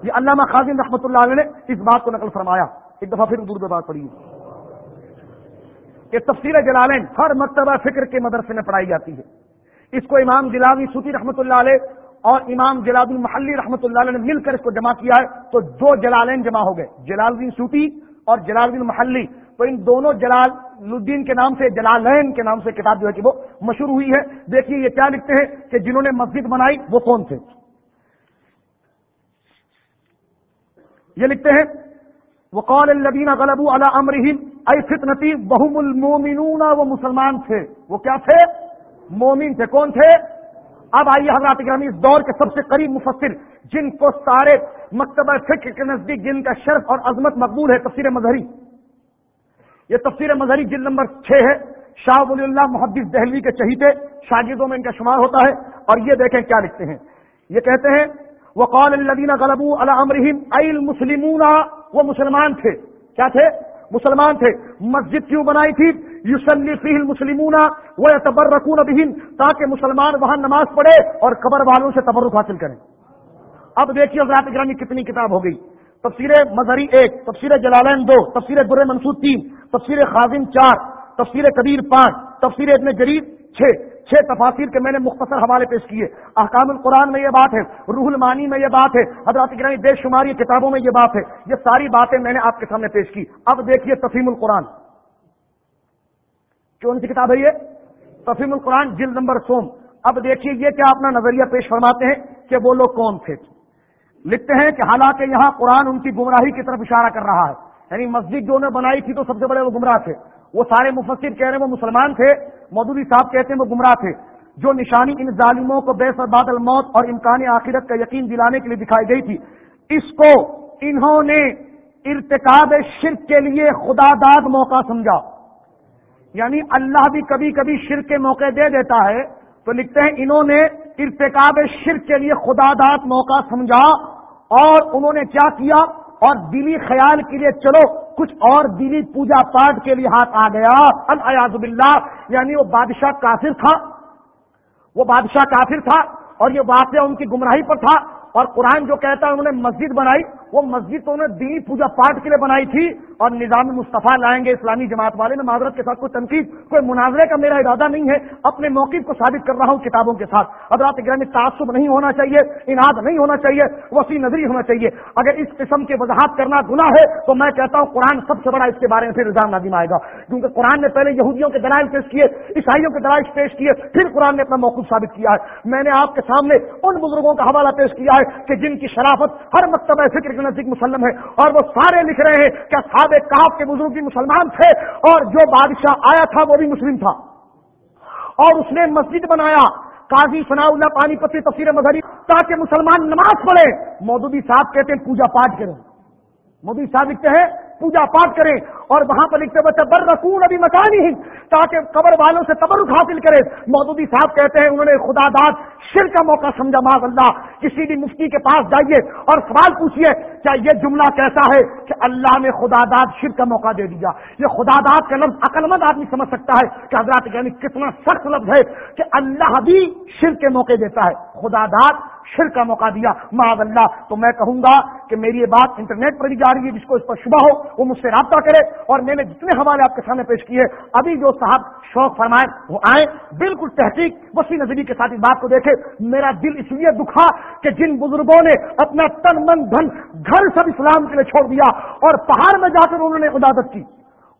Speaker 1: یہ علامہ خاصم رحمۃ اللہ علیہ نے اس بات کو نقل فرمایا۔ ایک دفعہ پھر اردو بات پڑھی۔ یہ تفصیل جلالین ہر مرتبہ فکر کے مدرسے میں پڑھائی جاتی ہے۔ اس کو امام جلاوی سوتی رحمۃ اللہ علیہ اور امام جلال المحلی رحمۃ اللہ علیہ نے مل کر اس کو جمع کیا ہے، تو دو جلالین جمع ہو گئے، جلال الدین سوتی اور جلال الدین محلی۔ تو ان دونوں جلال الدین کے نام سے، جلالین کے نام سے کتاب جو ہے کہ وہ مشہور ہوئی ہے۔ دیکھیے یہ کیا لکھتے ہیں کہ جنہوں نے مسجد بنائی وہ کون تھے؟ یہ لکھتے ہیں، وقال الذين غلبوا على امرهم اي فتنتي وهم المؤمنون، وہ مسلمان تھے۔ وہ کیا تھے؟ مومن تھے۔ کون تھے؟ اب آئیے حضرات گرامی، اس دور کے سب سے قریب مفسر، جن کو سارے مکتبہ فکر کے نزدیک، جن کا شرف اور عظمت مقبول ہے، تفسیر مظہری۔ یہ تفسیر مظہری جن نمبر چھ ہے، شاہ ولی اللہ محدث دہلوی کے چہیتے، شاگردوں میں ان کا شمار ہوتا ہے۔ اور یہ دیکھیں کیا لکھتے ہیں۔ یہ کہتے ہیں وہ قول الدین غلبو المرحیم المسلمون، وہ مسلمان تھے۔ کیا تھے؟ مسلمان تھے۔ مسجد کیوں بنائی تھی؟ یوسلی فی المسلمون وہ تبرکون بہن تاکہ مسلمان وہاں نماز پڑھے اور قبر والوں سے تبرک حاصل کریں۔ اب دیکھیے حضرات گرامی کتنی کتاب ہو گئی۔ تفسیر مظہری ایک، تفسیر جلالین دو، تفسیر در منصور تین، تفسیر خاضم چار، تفسیر کبیر پانچ، تفسیر ابن جرید چھ۔ چھ تفاصیر کے میں نے مختصر حوالے پیش کیے۔ احکام القرآن میں یہ بات ہے، روح المانی میں یہ بات ہے، حضرات گرانی بے شماری کتابوں میں یہ بات ہے۔ یہ ساری باتیں میں نے آپ کے سامنے پیش کی۔ اب دیکھیے تفیم القرآن۔ کون سی کتاب ہے یہ؟ تفیم القرآن، جلد نمبر سوم۔ اب دیکھیے یہ کیا اپنا نظریہ پیش فرماتے ہیں کہ وہ لوگ کون تھے۔ لکھتے ہیں کہ حالانکہ یہاں قرآن ان کی گمراہی کی طرف اشارہ کر رہا ہے۔ یعنی مسجد جو انہیں بنائی تھی تو سب سے بڑے وہ گمراہ تھے۔ وہ سارے مفسر کہہ رہے ہیں وہ مسلمان تھے، مودودی صاحب کہتے ہیں وہ گمراہ تھے۔ جو نشانی ان ظالموں کو بے سر بادل موت اور امکان آخرت کا یقین دلانے کے لیے دکھائی گئی تھی، اس کو انہوں نے ارتکاب شرک کے لیے خدا داد موقع سمجھا۔ یعنی اللہ بھی کبھی کبھی شرک کے موقع دے دیتا ہے۔ تو لکھتے ہیں انہوں نے ارتکاب شرک کے لیے خدا داد موقع سمجھا اور انہوں نے کیا کیا؟ اور دلی خیال کے لیے چلو، کچھ اور دلی پوجا پاٹ کے لیے ہاتھ آ گیا۔ الیاز باللہ یعنی وہ بادشاہ کافر تھا۔ وہ بادشاہ کافر تھا اور یہ واقعہ ان کی گمراہی پر تھا۔ اور قرآن جو کہتا ہے انہوں نے مسجد بنائی، وہ مسجد تو انہوں نے دینی پوجا پاٹ کے لیے بنائی تھی۔ اور نظام مصطفیٰ لائیں گے اسلامی جماعت والے، میں معذرت کے ساتھ کوئی تنقید، کوئی مناظرے کا میرا ارادہ نہیں ہے، اپنے موقف کو ثابت کر رہا ہوں کتابوں کے ساتھ۔ حضرات گرامی تعصب نہیں ہونا چاہیے انعد نہیں ہونا چاہیے، وسیع نظری ہونا چاہیے۔ اگر اس قسم کی وضاحت کرنا گناہ ہے، تو میں کہتا ہوں قرآن سب سے بڑا اس کے بارے میں پھر نظام نازم آئے گا۔ کیونکہ قرآن نے پہلے یہودیوں کے دلائل پیش کیے، عیسائیوں کے دلائل پیش کیے، پھر قرآن نے اپنا موقف ثابت کیا ہے۔ میں نے آپ کے سامنے ان بزرگوں کا حوالہ پیش کیا ہے کہ جن کی شرافت ہر مکتبہ فکر کے نزدیک مسلم ہے، اور وہ سارے لکھ رہے ہیں کہ اصحاب کہاف کے بزرگ بھی مسلمان تھے اور جو بادشاہ آیا تھا وہ بھی مسلم تھا۔ اور اس نے مسجد بنایا، قاضی ثناء اللہ پانی پتی تفسیر مظہری، تاکہ مسلمان نماز پڑھے مودودی صاحب کہتے ہیں پوجا پاٹ کریں مودودی صاحب لکھتے ہیں پوجا پاٹ کریں اور وہاں پر لکھتے بچے بر رسون ابھی مکانی ہی تاکہ قبر والوں سے تبرک حاصل کرے مودودی صاحب کہتے ہیں، انہوں نے خدا داد شر کا موقع سمجھا ماض اللہ، کسی بھی مفتی کے پاس جائیے اور سوال پوچھیے، کیا یہ جملہ کیسا ہے کہ اللہ نے خدا داد شر کا موقع دے دیا؟ یہ خدا داد کا لفظ عقل مند آدمی سمجھ سکتا ہے کہ حضرات یعنی کتنا سخت لفظ ہے کہ اللہ بھی شر کے موقع دیتا ہے۔ خدا داد شر کا موقع دیا۔ معاذ اللہ۔ تو میں کہوں گا کہ میری یہ بات انٹرنیٹ پر بھی جا رہی ہے، جس کو اس پر شبہ ہو، وہ مجھ سے رابطہ کرے۔ اور میں نے جتنے حوالے آپ کے سامنے پیش کیے، ابھی جو صاحب شوق فرمائے، وہ آئے بالکل تحقیق، وسیع نظری کے ساتھ اس بات کو دیکھے۔ میرا دل اس لیے دکھا کہ جن بزرگوں نے اپنا تن من دھن گھر سب اسلام کے لیے چھوڑ دیا اور پہاڑ میں جا کر انہوں نے عبادت کی۔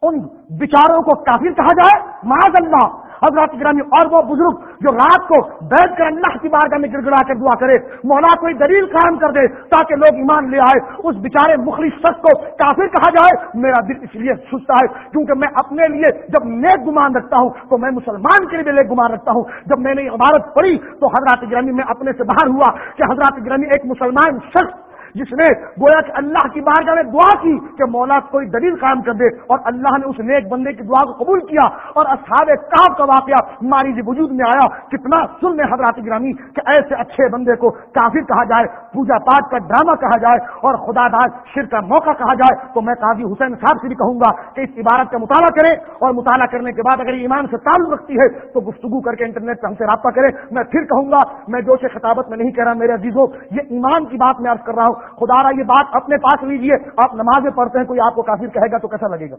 Speaker 1: ان بچاروں کو کافر کہا جائے۔ معاذ اللہ۔ حضرات گرامی اور وہ بزرگ جو رات کو بیٹھ کر اللہ کی بارگاہ میں گڑ کر دعا کرے، مولا کوئی دلیل قائم کر دے تاکہ لوگ ایمان لے آئے، اس بیچارے مخلص شخص کو کافر کہا جائے، میرا دل اس لیے سوچتا ہے کیونکہ میں اپنے لیے جب نیک گمان رکھتا ہوں تو میں مسلمان کے لیے نیک گمان رکھتا ہوں۔ جب میں نے عبارت پڑھی تو حضرات گرامی میں اپنے سے باہر ہوا کہ حضرات گرامی ایک مسلمان شخص جس نے گویا کہ اللہ کی بارگاہ میں دعا کی کہ مولا کوئی دلیل قائم کر دے اور اللہ نے اس نیک بندے کی دعا کو قبول کیا اور اصحاب کاب کا واقعہ ماری جی وجود میں آیا، کتنا سن میں حضرات گرامی کہ ایسے اچھے بندے کو کافر کہا جائے، پوجا پاٹ کا ڈرامہ کہا جائے اور خدا دار شر کا موقع کہا جائے۔ تو میں قاضی حسین صاحب سے بھی کہوں گا کہ اس عبارت کا مطالعہ کرے اور مطالعہ کرنے کے بعد اگر ایمان سے تعلق رکھتی ہے تو گفتگو کر کے انٹرنیٹ پہ ہم سے رابطہ کرے میں پھر کہوں گا، میں جو سے خطابت میں نہیں کہہ رہا میرے عزیزوں، یہ ایمان کی بات میں عرض کر رہا ہوں۔ خدا را یہ بات اپنے پاس لیجیے۔ آپ نمازیں پڑھتے ہیں، کوئی آپ کو کافر کہے گا تو کیسا لگے گا؟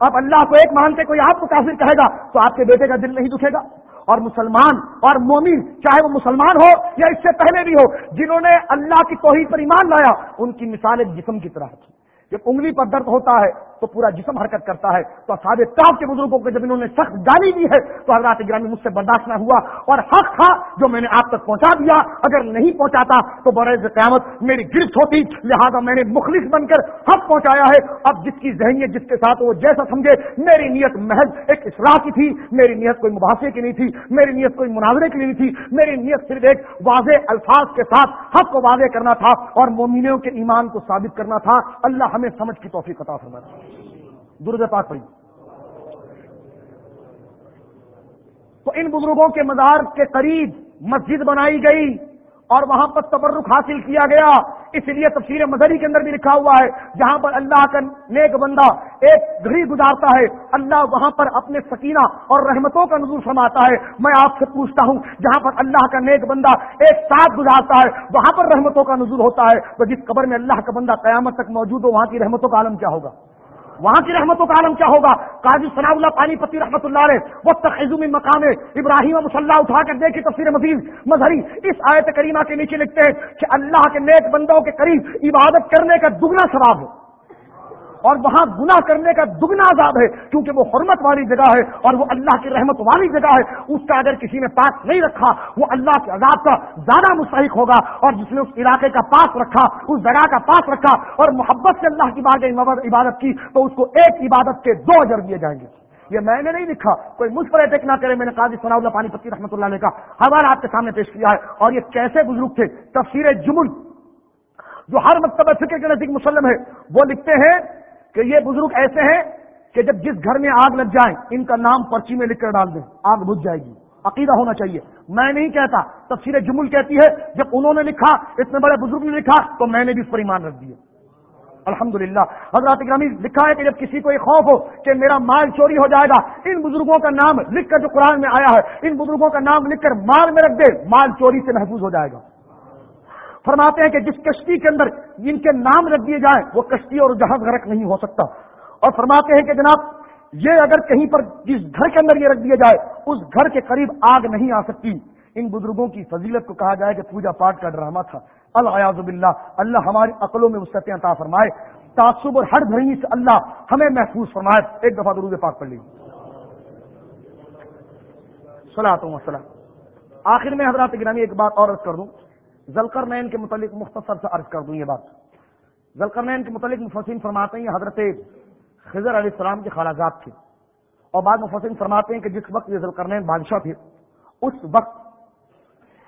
Speaker 1: آپ اللہ کو ایک مانتے، کوئی آپ کو کافر کہے گا تو آپ کے بیٹے کا دل نہیں دکھے گا۔ اور مسلمان اور مومن، چاہے وہ مسلمان ہو یا اس سے پہلے بھی ہو، جنہوں نے اللہ کی توحید پر ایمان لایا، ان کی مثال ایک جسم کی طرح تھی جب انگلی پر درد ہوتا ہے تو پورا جسم حرکت کرتا ہے، تو اصحاب تاپ کے بزرگوں کو جب انہوں نے سخت گالی دی ہے، تو حضرات گرامی مجھ سے برداشت نہ ہوا اور حق تھا جو میں نے آپ تک پہنچا دیا، اگر نہیں پہنچاتا تو برائے قیامت میری گرفت ہوتی، لہذا میں نے مخلص بن کر حق پہنچایا ہے۔ اب جس کی ذہنیت جس کے ساتھ وہ جیسا سمجھے، میری نیت محض ایک اصلاح کی تھی، میری نیت کوئی مباحثے کی نہیں تھی، میری نیت کوئی مناظرے کی نہیں تھی، میری نیت صرف ایک واضح الفاظ کے ساتھ حق کو واضح کرنا تھا اور مومنوں کے ایمان کو ثابت کرنا تھا۔ اللہ ہمیں سمجھ کی توفیق عطا فرمانا درد پاک پڑی تو ان بزرگوں کے مزار کے قریب مسجد بنائی گئی اور وہاں پر تبرک حاصل کیا گیا۔ اس لیے تفسیر مدری کے اندر بھی لکھا ہوا ہے، جہاں پر اللہ کا نیک بندہ ایک گھڑی گزارتا ہے، اللہ وہاں پر اپنے سکینہ اور رحمتوں کا نظور فرماتا ہے۔ میں آپ سے پوچھتا ہوں، جہاں پر اللہ کا نیک بندہ ایک ساتھ گزارتا ہے، وہاں پر رحمتوں کا نظور ہوتا ہے، تو جس قبر میں اللہ کا بندہ قیامت تک موجود ہو، وہاں کی رحمتوں کا عالم کیا ہوگا؟ وہاں کی رحمتوں کا عالم کیا ہوگا؟ قاضی ثناء اللہ پانی پتی رحمت اللہ علیہ وہ تخیزم مقام ابراہیم مسلح اٹھا کر دیکھی تفسیر مزید، مظہری، اس آیت کریمہ کے نیچے لکھتے ہیں کہ اللہ کے نیک بندوں کے قریب عبادت کرنے کا دگنا ثواب ہے اور وہاں گناہ کرنے کا دگنا عذاب ہے، کیونکہ وہ حرمت والی جگہ ہے اور وہ اللہ کی رحمت والی جگہ ہے۔ اس کا اگر کسی نے پاس نہیں رکھا، وہ اللہ کے عذاب کا زیادہ مستحق ہوگا اور جس نے اس علاقے کا پاس رکھا، اس جگہ کا پاس رکھا اور محبت سے اللہ کی بار عبادت کی، تو اس کو ایک عبادت کے دو اجر دیے جائیں گے۔ یہ میں نے نہیں لکھا، کوئی مجھ پر اٹیک نہ کرے، میں نے قاضی ثناء اللہ پانی پتی رحمۃ اللہ علیہ کا حوالہ آپ کے سامنے پیش کیا ہے۔ اور یہ کیسے بزرگ تھے؟ تفسیر جمل، جو ہر مکتبہ فکر کے نزدیک مسلم ہے، وہ لکھتے ہیں کہ یہ بزرگ ایسے ہیں کہ جب جس گھر میں آگ لگ جائے، ان کا نام پرچی میں لکھ کر ڈال دیں، آگ بجھ جائے گی۔ عقیدہ ہونا چاہیے۔ میں نہیں کہتا تفصیل جمل کہتی ہے، جب انہوں نے لکھا، اتنے بڑے بزرگ نے لکھا، تو میں نے بھی اس پر ایمان رکھ دیا۔ الحمد للہ حضرات گرامی لکھا ہے کہ جب کسی کو یہ خوف ہو کہ میرا مال چوری ہو جائے گا، ان بزرگوں کا نام لکھ کر جو قرآن میں آیا ہے، ان بزرگوں کا نام لکھ کر مال میں رکھ دے، مال چوری سے محفوظ ہو جائے گا۔ فرماتے ہیں کہ جس کشتی کے اندر جن کے نام رکھ دیے جائیں، وہ کشتی اور جہاز غرق نہیں ہو سکتا۔ اور فرماتے ہیں کہ جناب، یہ اگر کہیں پر جس گھر کے اندر یہ رکھ دیا جائے، اس گھر کے قریب آگ نہیں آ سکتی۔ ان بزرگوں کی فضیلت کو کہا جائے کہ پوجا پاٹ کا ڈرامہ تھا۔ الحاظ باللہ، اللہ ہماری عقلوں میں وسطیں عطا فرمائے۔ تعصب اور ہر دھڑی سے اللہ ہمیں محفوظ فرمائے۔ ایک دفعہ درود پاک پڑھ لیجیے سلا آخر میں حضرات گرامی، ایک بات اور عرض کر دوں۔ زلکر نین کے متعلق مختصر سے عرض کر دوں یہ بات۔ زلکر نین کے متعلق مفسین فرماتے ہیں حضرت خضر علیہ السلام کے خالاجات تھے۔ اور بعد مفسین فرماتے ہیں کہ جس وقت یہ ذلکرنین بادشاہ تھے، اس وقت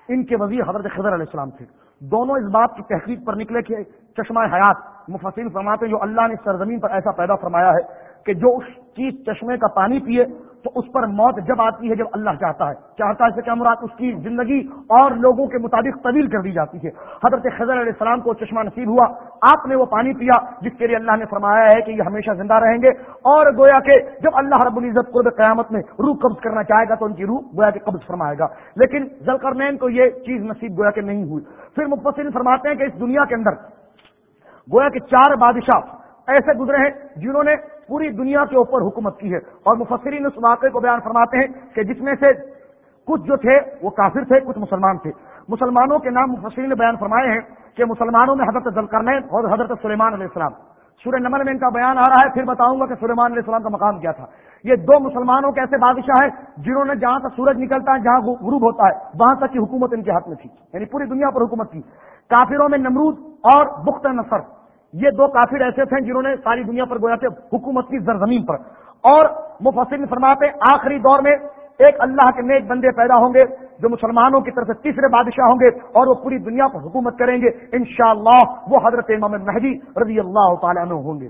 Speaker 1: ان کے وزیر حضرت خضر علیہ السلام تھے۔ دونوں اس بات کی تحقیق پر نکلے کہ چشمہ حیات مفسین فرماتے ہیں جو اللہ نے سرزمین پر ایسا پیدا فرمایا ہے کہ جو اس چیز چشمے کا پانی پیے تو اس پر موت جب آتی ہے جب اللہ چاہتا ہے۔ چاہتا ہے کیا مراد؟ اس کی زندگی اور لوگوں کے مطابق طویل کر دی جاتی ہے۔ حضرت خضر علیہ السلام کو چشمہ نصیب ہوا۔ آپ نے وہ پانی پیا جس کے لیے اللہ نے فرمایا ہے کہ یہ ہمیشہ زندہ رہیں گے۔ اور گویا کہ جب اللہ رب العزت قرب قیامت میں روح قبض کرنا چاہے گا تو ان کی روح گویا کہ قبض فرمائے گا۔ لیکن زلکرنین کو یہ چیز نصیب گویا کہ نہیں ہوئی۔ پھر مفسر فرماتے ہیں کہ اس دنیا کے اندر گویا کہ چار بادشاہ ایسے گزرے ہیں جنہوں نے پوری دنیا کے اوپر حکومت کی ہے۔ اور مفسرین اس واقعے کو بیان فرماتے ہیں کہ جس میں سے کچھ جو تھے وہ کافر تھے، کچھ مسلمان تھے۔ مسلمانوں کے نام مفسرین نے بیان فرمائے ہیں کہ مسلمانوں میں حضرت ذلکرنین اور حضرت سلیمان علیہ السلام۔ سورہ نمبر میں ان کا بیان آ رہا ہے، پھر بتاؤں گا کہ سلیمان علیہ السلام کا مقام کیا تھا۔ یہ دو مسلمانوں کے ایسے بادشاہ ہیں جنہوں نے جہاں تک سورج نکلتا ہے، جہاں غروب ہوتا ہے، وہاں تک کی حکومت ان کے ہاتھ میں تھی۔ یعنی پوری دنیا پر حکومت کی۔ کافروں میں نمرود اور بخت نصر۔ یہ دو کافر ایسے تھے جنہوں نے ساری دنیا پر گویا تھے حکومت کی زرزمین پر۔ اور مفسر فرماتے آخری دور میں ایک اللہ کے نیک بندے پیدا ہوں گے جو مسلمانوں کی طرف سے تیسرے بادشاہ ہوں گے اور وہ پوری دنیا پر حکومت کریں گے۔ انشاءاللہ وہ حضرت امام مہدی رضی اللہ تعالیٰ عنہ ہوں گے۔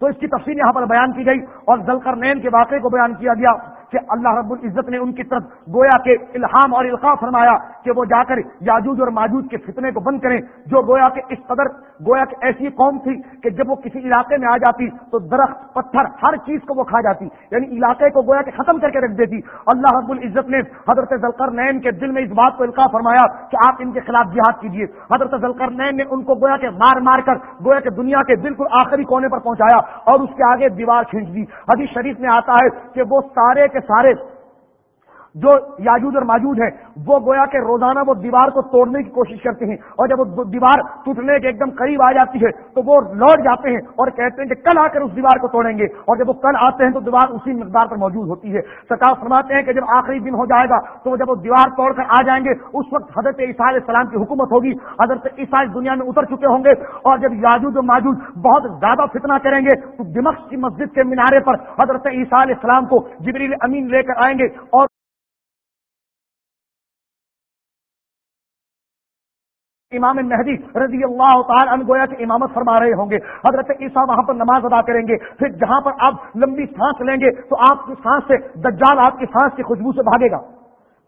Speaker 1: تو اس کی تفصیل یہاں پر بیان کی گئی اور زلکر نین کے واقعے کو بیان کیا گیا۔ کہ اللہ رب العزت نے ان کی طرف گویا کے الہام اور القاع فرمایا کہ وہ جا کر یاجوج اور ماجوج کے فتنے کو بند کریں، جو گویا کے اس قدر، گویا کہ ایسی قوم تھی کہ جب وہ کسی علاقے میں آ جاتی تو درخت، پتھر، ہر چیز کو وہ کھا جاتی۔ یعنی علاقے کو گویا کے ختم کر کے رکھ دیتی۔ اللہ رب العزت نے حضرت ذلکر نین کے دل میں اس بات کو القاع فرمایا کہ آپ ان کے خلاف جہاد کیجیے حضرت ذلکر نین نے ان کو گویا کے مار مار کر گویا کے دنیا کے بالکل آخری کونے پر پہنچایا اور اس کے آگے دیوار کھینچ دی۔ حدیث شریف میں آتا ہے کہ وہ سارے کے سارے جو یاجود اور ماجود ہیں، وہ گویا کہ روزانہ وہ دیوار کو توڑنے کی کوشش کرتے ہیں۔ اور جب وہ دیوار ٹوٹنے کے ایک دم قریب آ جاتی ہے، تو وہ لوٹ جاتے ہیں اور کہتے ہیں کہ کل آ کر اس دیوار کو توڑیں گے۔ اور جب وہ کل آتے ہیں، تو دیوار اسی مقدار پر موجود ہوتی ہے۔ سرکار فرماتے ہیں کہ جب آخری دن ہو جائے گا، تو جب وہ دیوار توڑ کر آ جائیں گے، اس وقت حضرت عیسیٰ علیہ السلام کی حکومت ہوگی۔ حضرت عیسیٰ دنیا میں اتر چکے ہوں گے۔ اور جب یاجود و ماجود بہت زیادہ فتنہ کریں گے، تو دمخ کی مسجد کے مینارے پر حضرت عیسیٰ علیہ السلام کو جبریل امین لے کر آئیں گے اور امام مہدی رضی اللہ تعالی عنہ گویا کہ امامت فرما رہے ہوں گے۔ حضرت عیسیٰ وہاں پر نماز ادا کریں گے۔ پھر جہاں پر آپ لمبی سانس لیں گے تو آپ کی سانس سے دجال آپ کی سانس کی خوشبو سے بھاگے گا۔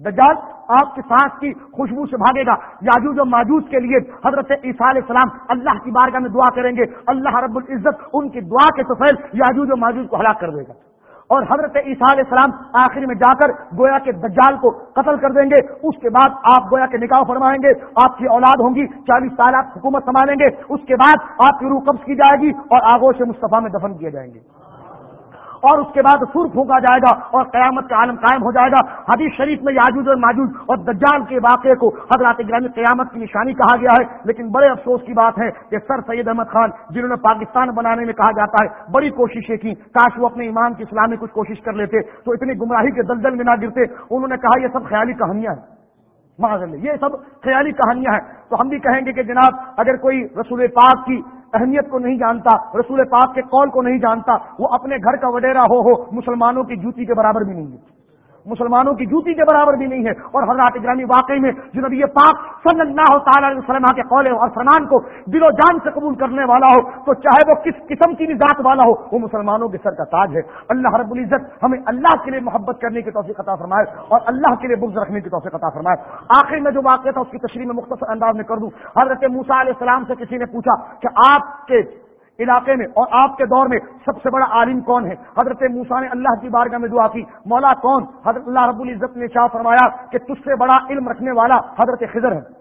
Speaker 1: دجال آپ کی سانس کی خوشبو سے بھاگے گا۔ یاجوج و ماجوج کے لیے حضرت عیسیٰ علیہ السلام اللہ کی بارگاہ میں دعا کریں گے۔ اللہ رب العزت ان کی دعا کے سفید یاجوج و ماجوج کو ہلاک کر دے گا۔ اور حضرت عیسیٰ علیہ السلام آخر میں جا کر گویا کے دجال کو قتل کر دیں گے، اس کے بعد آپ گویا کے نکاح فرمائیں گے، آپ کی اولاد ہوں گی، چالیس سال آپ حکومت سنبھالیں گے، اس کے بعد آپ کی روح قبض کی جائے گی اور آگوش مصطفیٰ میں دفن کیے جائیں گے۔ اور اس کے بعد سر پھونکا جائے گا اور قیامت کا عالم قائم ہو جائے گا۔ حدیث شریف میں یاجوج اور ماجوج اور دجال کے واقعے کو حضرات گرامی قیامت کی نشانی کہا گیا ہے، لیکن بڑے افسوس کی بات ہے کہ سر سید احمد خان، جنہوں نے پاکستان بنانے میں کہا جاتا ہے، بڑی کوششیں کی کاش وہ اپنے ایمان کی اسلام میں کچھ کوشش کر لیتے، تو اتنی گمراہی کے دلدل میں نہ گرتے۔ انہوں نے کہا، یہ سب خیالی کہانیاں ہیں۔ یہ سب خیالی کہانیاں ہیں۔ تو ہم بھی کہیں گے کہ جناب، اگر کوئی رسول پاک کی اہمیت کو نہیں جانتا، رسول پاک کے قول کو نہیں جانتا، وہ اپنے گھر کا وڈیرا ہو ہو، مسلمانوں کی جوتی کے برابر بھی نہیں ہے۔ مسلمانوں کی جوتی کے برابر بھی نہیں ہے۔ اور حضرات گرامی واقعی میں جو نبی پاک صلی اللہ تعالی علیہ وسلم کے قول اور فرمان کو دل و جان سے قبول کرنے والا ہو، تو چاہے وہ کس قسم کی بھی ذات والا ہو، وہ مسلمانوں کے سر کا تاج ہے۔ اللہ رب العزت ہمیں اللہ کے لیے محبت کرنے کی توفیق عطا فرمائے اور اللہ کے لیے بغض رکھنے کی توفیق عطا فرمائے۔ آخر میں جو واقعہ تھا، اس کی تشریح میں مختصر انداز میں کر دوں۔ حضرت موسا علیہ السلام سے کسی نے پوچھا کہ آپ کے علاقے میں اور آپ کے دور میں سب سے بڑا عالم کون ہے؟ حضرت موسا نے اللہ کی بارگاہ میں دعا کی۔ مولا کون؟ حضرت اللہ رب العزت نے شاہ فرمایا کہ تجھ سے بڑا علم رکھنے والا حضرت خضر ہے۔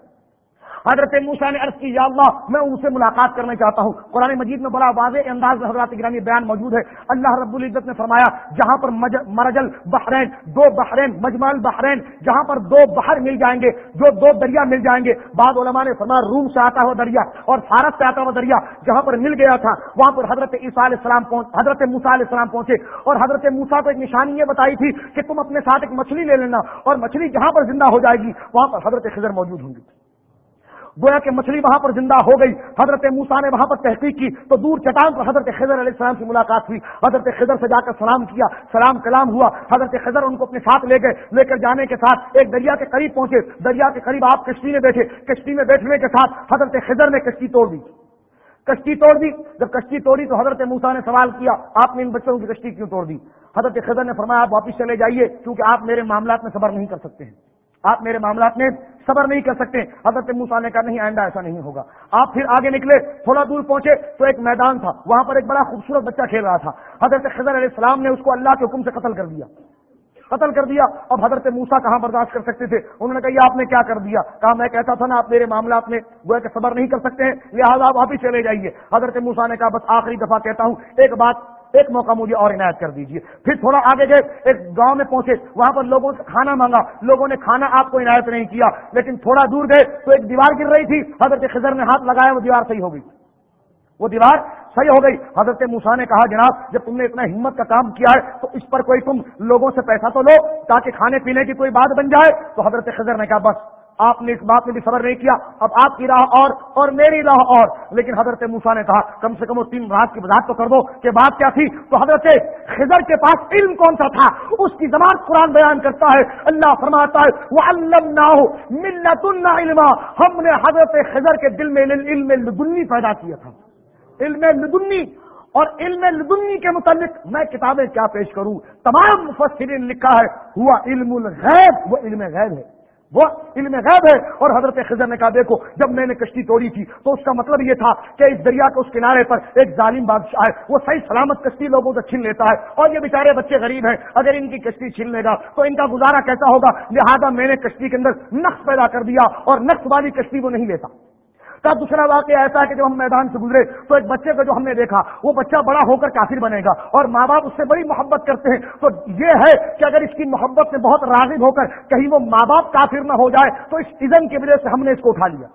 Speaker 1: حضرت موسا نے عرض کی، یا اللہ، میں ان سے ملاقات کرنا چاہتا ہوں۔ قرآن مجید میں بڑا واضح انداز میں حضرات گرامی بیان موجود ہے۔ اللہ رب العزت نے فرمایا، جہاں پر مرجل بحرین، دو بحرین، مجمل بحرین، جہاں پر دو بحر مل جائیں گے، جو دو دریا مل جائیں گے۔ بعد علماء نے فرمایا، روم سے آتا ہوا دریا اور فارس سے آتا ہوا دریا جہاں پر مل گیا تھا، وہاں پر حضرت عیسیٰ علیہ السلام پہنچ، حضرت موسا علیہ السلام پہنچے۔ اور حضرت موسا کو ایک نشانی یہ بتائی تھی کہ تم اپنے ساتھ ایک مچھلی لے لینا اور مچھلی جہاں پر زندہ ہو جائے گی، وہاں پر حضرت خضر موجود ہوں گی گویا کہ مچھلی وہاں پر زندہ ہو گئی۔ حضرت موسا نے وہاں پر تحقیق کی تو دور چٹان پر حضرت خضر علیہ السلام کی ملاقات ہوئی۔ حضرت خضر سے جا کر سلام کیا، سلام کلام ہوا۔ حضرت خضر ان کو اپنے ساتھ لے گئے، لے کر جانے کے ساتھ ایک دریا کے قریب پہنچے۔ دریا کے قریب آپ کشتی میں بیٹھے، کشتی میں بیٹھنے کے ساتھ حضرت خضر نے کشتی توڑ دی۔ کشتی توڑ دی۔ جب کشتی توڑی تو حضرت موسا نے سوال کیا، آپ نے ان بچوں کی کشتی کیوں توڑ دی؟ حضرت خضر نے فرمایا، آپ واپس چلے جائیے کیونکہ آپ میرے معاملات میں صبر نہیں کر سکتے۔ ہیں آپ میرے معاملات میں صبر نہیں کر سکتے۔ حضرت موسا نے کہا، نہیں آئندہ ایسا نہیں ہوگا۔ آپ پھر آگے نکلے، تھوڑا دور پہنچے، تو ایک میدان تھا۔ وہاں پر ایک بڑا خوبصورت بچہ کھیل رہا تھا۔ حضرت خضر علیہ السلام نے اس کو اللہ کے حکم سے قتل کر دیا۔ قتل کر دیا۔ اب حضرت موسا کہاں برداشت کر سکتے تھے؟ انہوں نے کہا، یہ آپ نے کیا کر دیا؟ کہا، میں کہتا تھا نا، آپ میرے معاملات میں وہ کہ صبر نہیں کر سکتے ہیں، لہٰذا آپ واپس چلے جائیے۔ حضرت موسا نے کہا، بس آخری دفعہ کہتا ہوں، ایک بات ایک موقع مجھے اور عنایت کر دیجیے پھر تھوڑا آگے گئے، ایک گاؤں میں پہنچے، وہاں پر لوگوں سے کھانا مانگا۔ لوگوں نے کھانا آپ کو عنایت نہیں کیا، لیکن تھوڑا دور گئے تو ایک دیوار گر رہی تھی۔ حضرت خزر نے ہاتھ لگایا، وہ دیوار صحیح ہو گئی۔ وہ دیوار صحیح ہو گئی۔ حضرت موسا نے کہا، جناب، جب تم نے اتنا ہمت کا کام کیا ہے، تو اس پر کوئی تم لوگوں سے پیسہ تو لو تاکہ کھانے پینے کی کوئی بات بن جائے۔ تو حضرت خزر نے کہا، بس۔ آپ نے اس بات میں بھی صبر نہیں کیا، اب آپ کی راہ اور اور میری راہ اور۔ لیکن حضرت موسا نے کہا، کم سے کم وہ تین رات کی وضاحت تو کر دو کہ بات کیا تھی۔ تو حضرت خضر کے پاس علم کون سا تھا؟ اس کی زبان قرآن بیان کرتا ہے، اللہ فرماتا ہے وہ اللہ ملت علما۔ ہم نے حضرت خضر کے دل میں علم لدنی پیدا کیا تھا۔ علم لدنی اور علم لدنی کے متعلق میں کتابیں کیا پیش کروں؟ تمام مفسرین لکھا ہے ہوا علم الغیب، وہ علم غیب ہے۔ وہ علم غیب ہے اور حضرت خضر نے کہا، دیکھو، جب میں نے کشتی توڑی تھی تو اس کا مطلب یہ تھا کہ اس دریا کے اس کنارے پر ایک ظالم بادشاہ ہے، وہ صحیح سلامت کشتی لوگوں سے چھین لیتا ہے اور یہ بیچارے بچے غریب ہیں، اگر ان کی کشتی چھین لے گا تو ان کا گزارا کیسا ہوگا؟ لہذا میں نے کشتی کے اندر نقص پیدا کر دیا اور نقص والی کشتی وہ نہیں لیتا۔ کا دوسرا واقعہ ایسا ہے کہ جب ہم میدان سے گزرے تو ایک بچے کو جو ہم نے دیکھا، وہ بچہ بڑا ہو کر کافر بنے گا اور ماں باپ اس سے بڑی محبت کرتے ہیں۔ تو یہ ہے کہ اگر اس کی محبت میں بہت راغب ہو کر کہیں وہ ماں باپ کافر نہ ہو جائے تو اس عزم کی وجہ سے ہم نے اس کو اٹھا لیا۔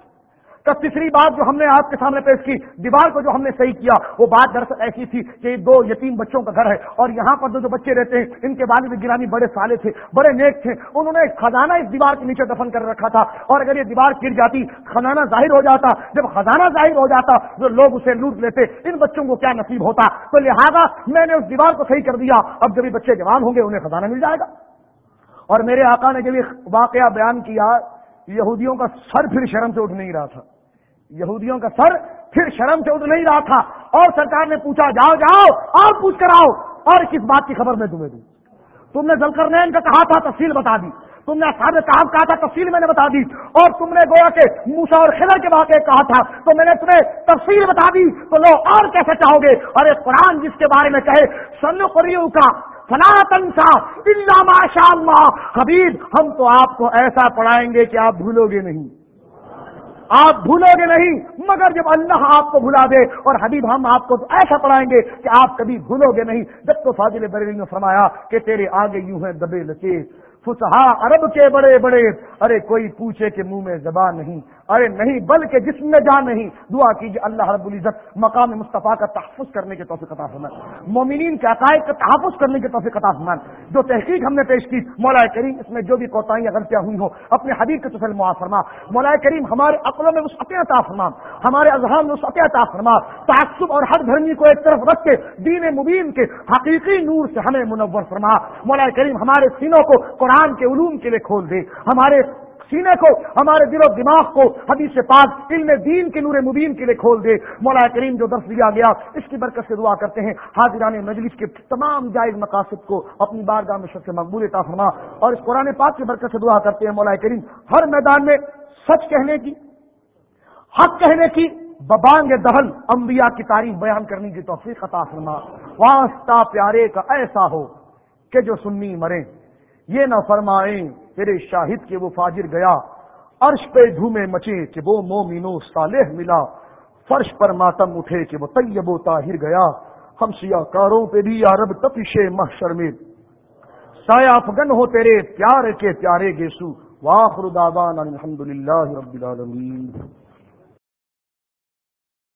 Speaker 1: تیسری بات جو ہم نے آپ کے سامنے پیش کی، دیوار کو جو ہم نے صحیح کیا، وہ بات دراصل ایسی تھی کہ دو یتیم بچوں کا گھر ہے اور یہاں پر جو جو بچے رہتے ہیں، ان کے والد گرانی بڑے سالے تھے، بڑے نیک تھے، انہوں نے خزانہ اس دیوار کے نیچے دفن کر رکھا تھا اور اگر یہ دیوار گر جاتی، خزانہ ظاہر ہو جاتا، جب خزانہ ظاہر ہو جاتا، جو لوگ اسے لوٹ لیتے، ان بچوں کو کیا نصیب ہوتا؟ تو لہذا میں نے اس دیوار کو صحیح کر دیا، اب جب یہ بچے جوان ہوں گے، انہیں خزانہ مل جائے گا۔ اور میرے آقا نے جب یہ واقعہ بیان کیا، یہودیوں کا سر پھر شرم سے اٹھ نہیں رہا تھا۔ یہودیوں کا سر پھر شرم سے اٹھ نہیں رہا تھا اور سرکار نے پوچھا، جاؤ جاؤ، اور پوچھ کر آؤ، اور کس بات کی خبر میں تمہیں دوں؟ تم نے زلکر نین کا کہا تھا، تفصیل بتا دی۔ تم نے سارے کہا کہا تھا، تفصیل میں نے بتا دی۔ اور تم نے گویا کے موسا اور خلر کے واقعے کہا تھا۔ تو میں نے تمہیں تفصیل بتا دی۔ تو لو اور کیسے چاہو گے ارے قرآن جس کے بارے میں کہے سن قریوں کا فلا تنسا اللہ ماشاء اللہ حبیب، ہم تو آپ کو ایسا پڑھائیں گے کہ آپ بھولو گے نہیں۔ آپ بھولو گے نہیں، مگر جب اللہ آپ کو بھلا دے اور حبیب ہم آپ کو ایسا پڑھائیں گے کہ آپ کبھی بھولو گے نہیں۔ جب تو فاضل بریلی نے فرمایا کہ تیرے آگے یوں ہیں دبے لچے فسہا عرب کے بڑے بڑے، ارے کوئی پوچھے کہ منہ میں زبان نہیں۔ ارے نہیں، بلکہ جسم میں جان نہیں، دعا کیجیے اللہ رب العزت مقام مصطفیٰ کا تحفظ کرنے کے توفیق عطا فرمان مومنین کے عقائد کا تحفظ کرنے کے توفیق عطا فرمان جو تحقیق ہم نے پیش کی مولا کریم، اس میں جو بھی کوتاہیاں غلطیاں ہوئی ہوں، اپنے حبیب کے تفل فرما۔ مولا کریم ہمارے عقلوں میں اس عطا فرما۔ ہمارے اذہان میں اس عطا فرما۔ تعصب اور ہر دھرمی کو ایک طرف رکھ کے دین مبین کے حقیقی نور سے ہمیں منور فرما۔ مولا کریم ہمارے سینوں کو قرآن کے علوم کے لیے کھول دے۔ ہمارے سینے کو، ہمارے دل و دماغ کو، حدیث پاک، علم دین کے نور مبین کے لیے کھول دے۔ مولا کریم جو درس دیا گیا، اس کی برکت سے دعا کرتے ہیں۔ حاضران مجلس کے تمام جائز مقاصد کو اپنی بارگاہ میں شخص مقبول فرما اور اس قرآن پاک کی برکت سے دعا کرتے ہیں۔ مولا کریم، ہر میدان میں سچ کہنے کی، حق کہنے کی، ببانگ دہل انبیاء کی تاریخ بیان کرنے کی توفیق عطا فرما۔ واسطہ پیارے کا ایسا ہو کہ جو سنی مرے یہ نہ فرمائیں تیرے شاہد کے وہ فاجر گیا، عرش پہ دھومے مچے کہ وہ مومنو صالح ملا۔ فرش پر ماتم اٹھے کہ وہ طیب و طاہر گیا۔ ہم سیاہ کاروں پہ بھی عرب تپش محشر میں۔ سایہ افغن ہو تیرے پیارے کے پیارے گیسو۔ واخر دعوانا الحمد للہ رب العالمین۔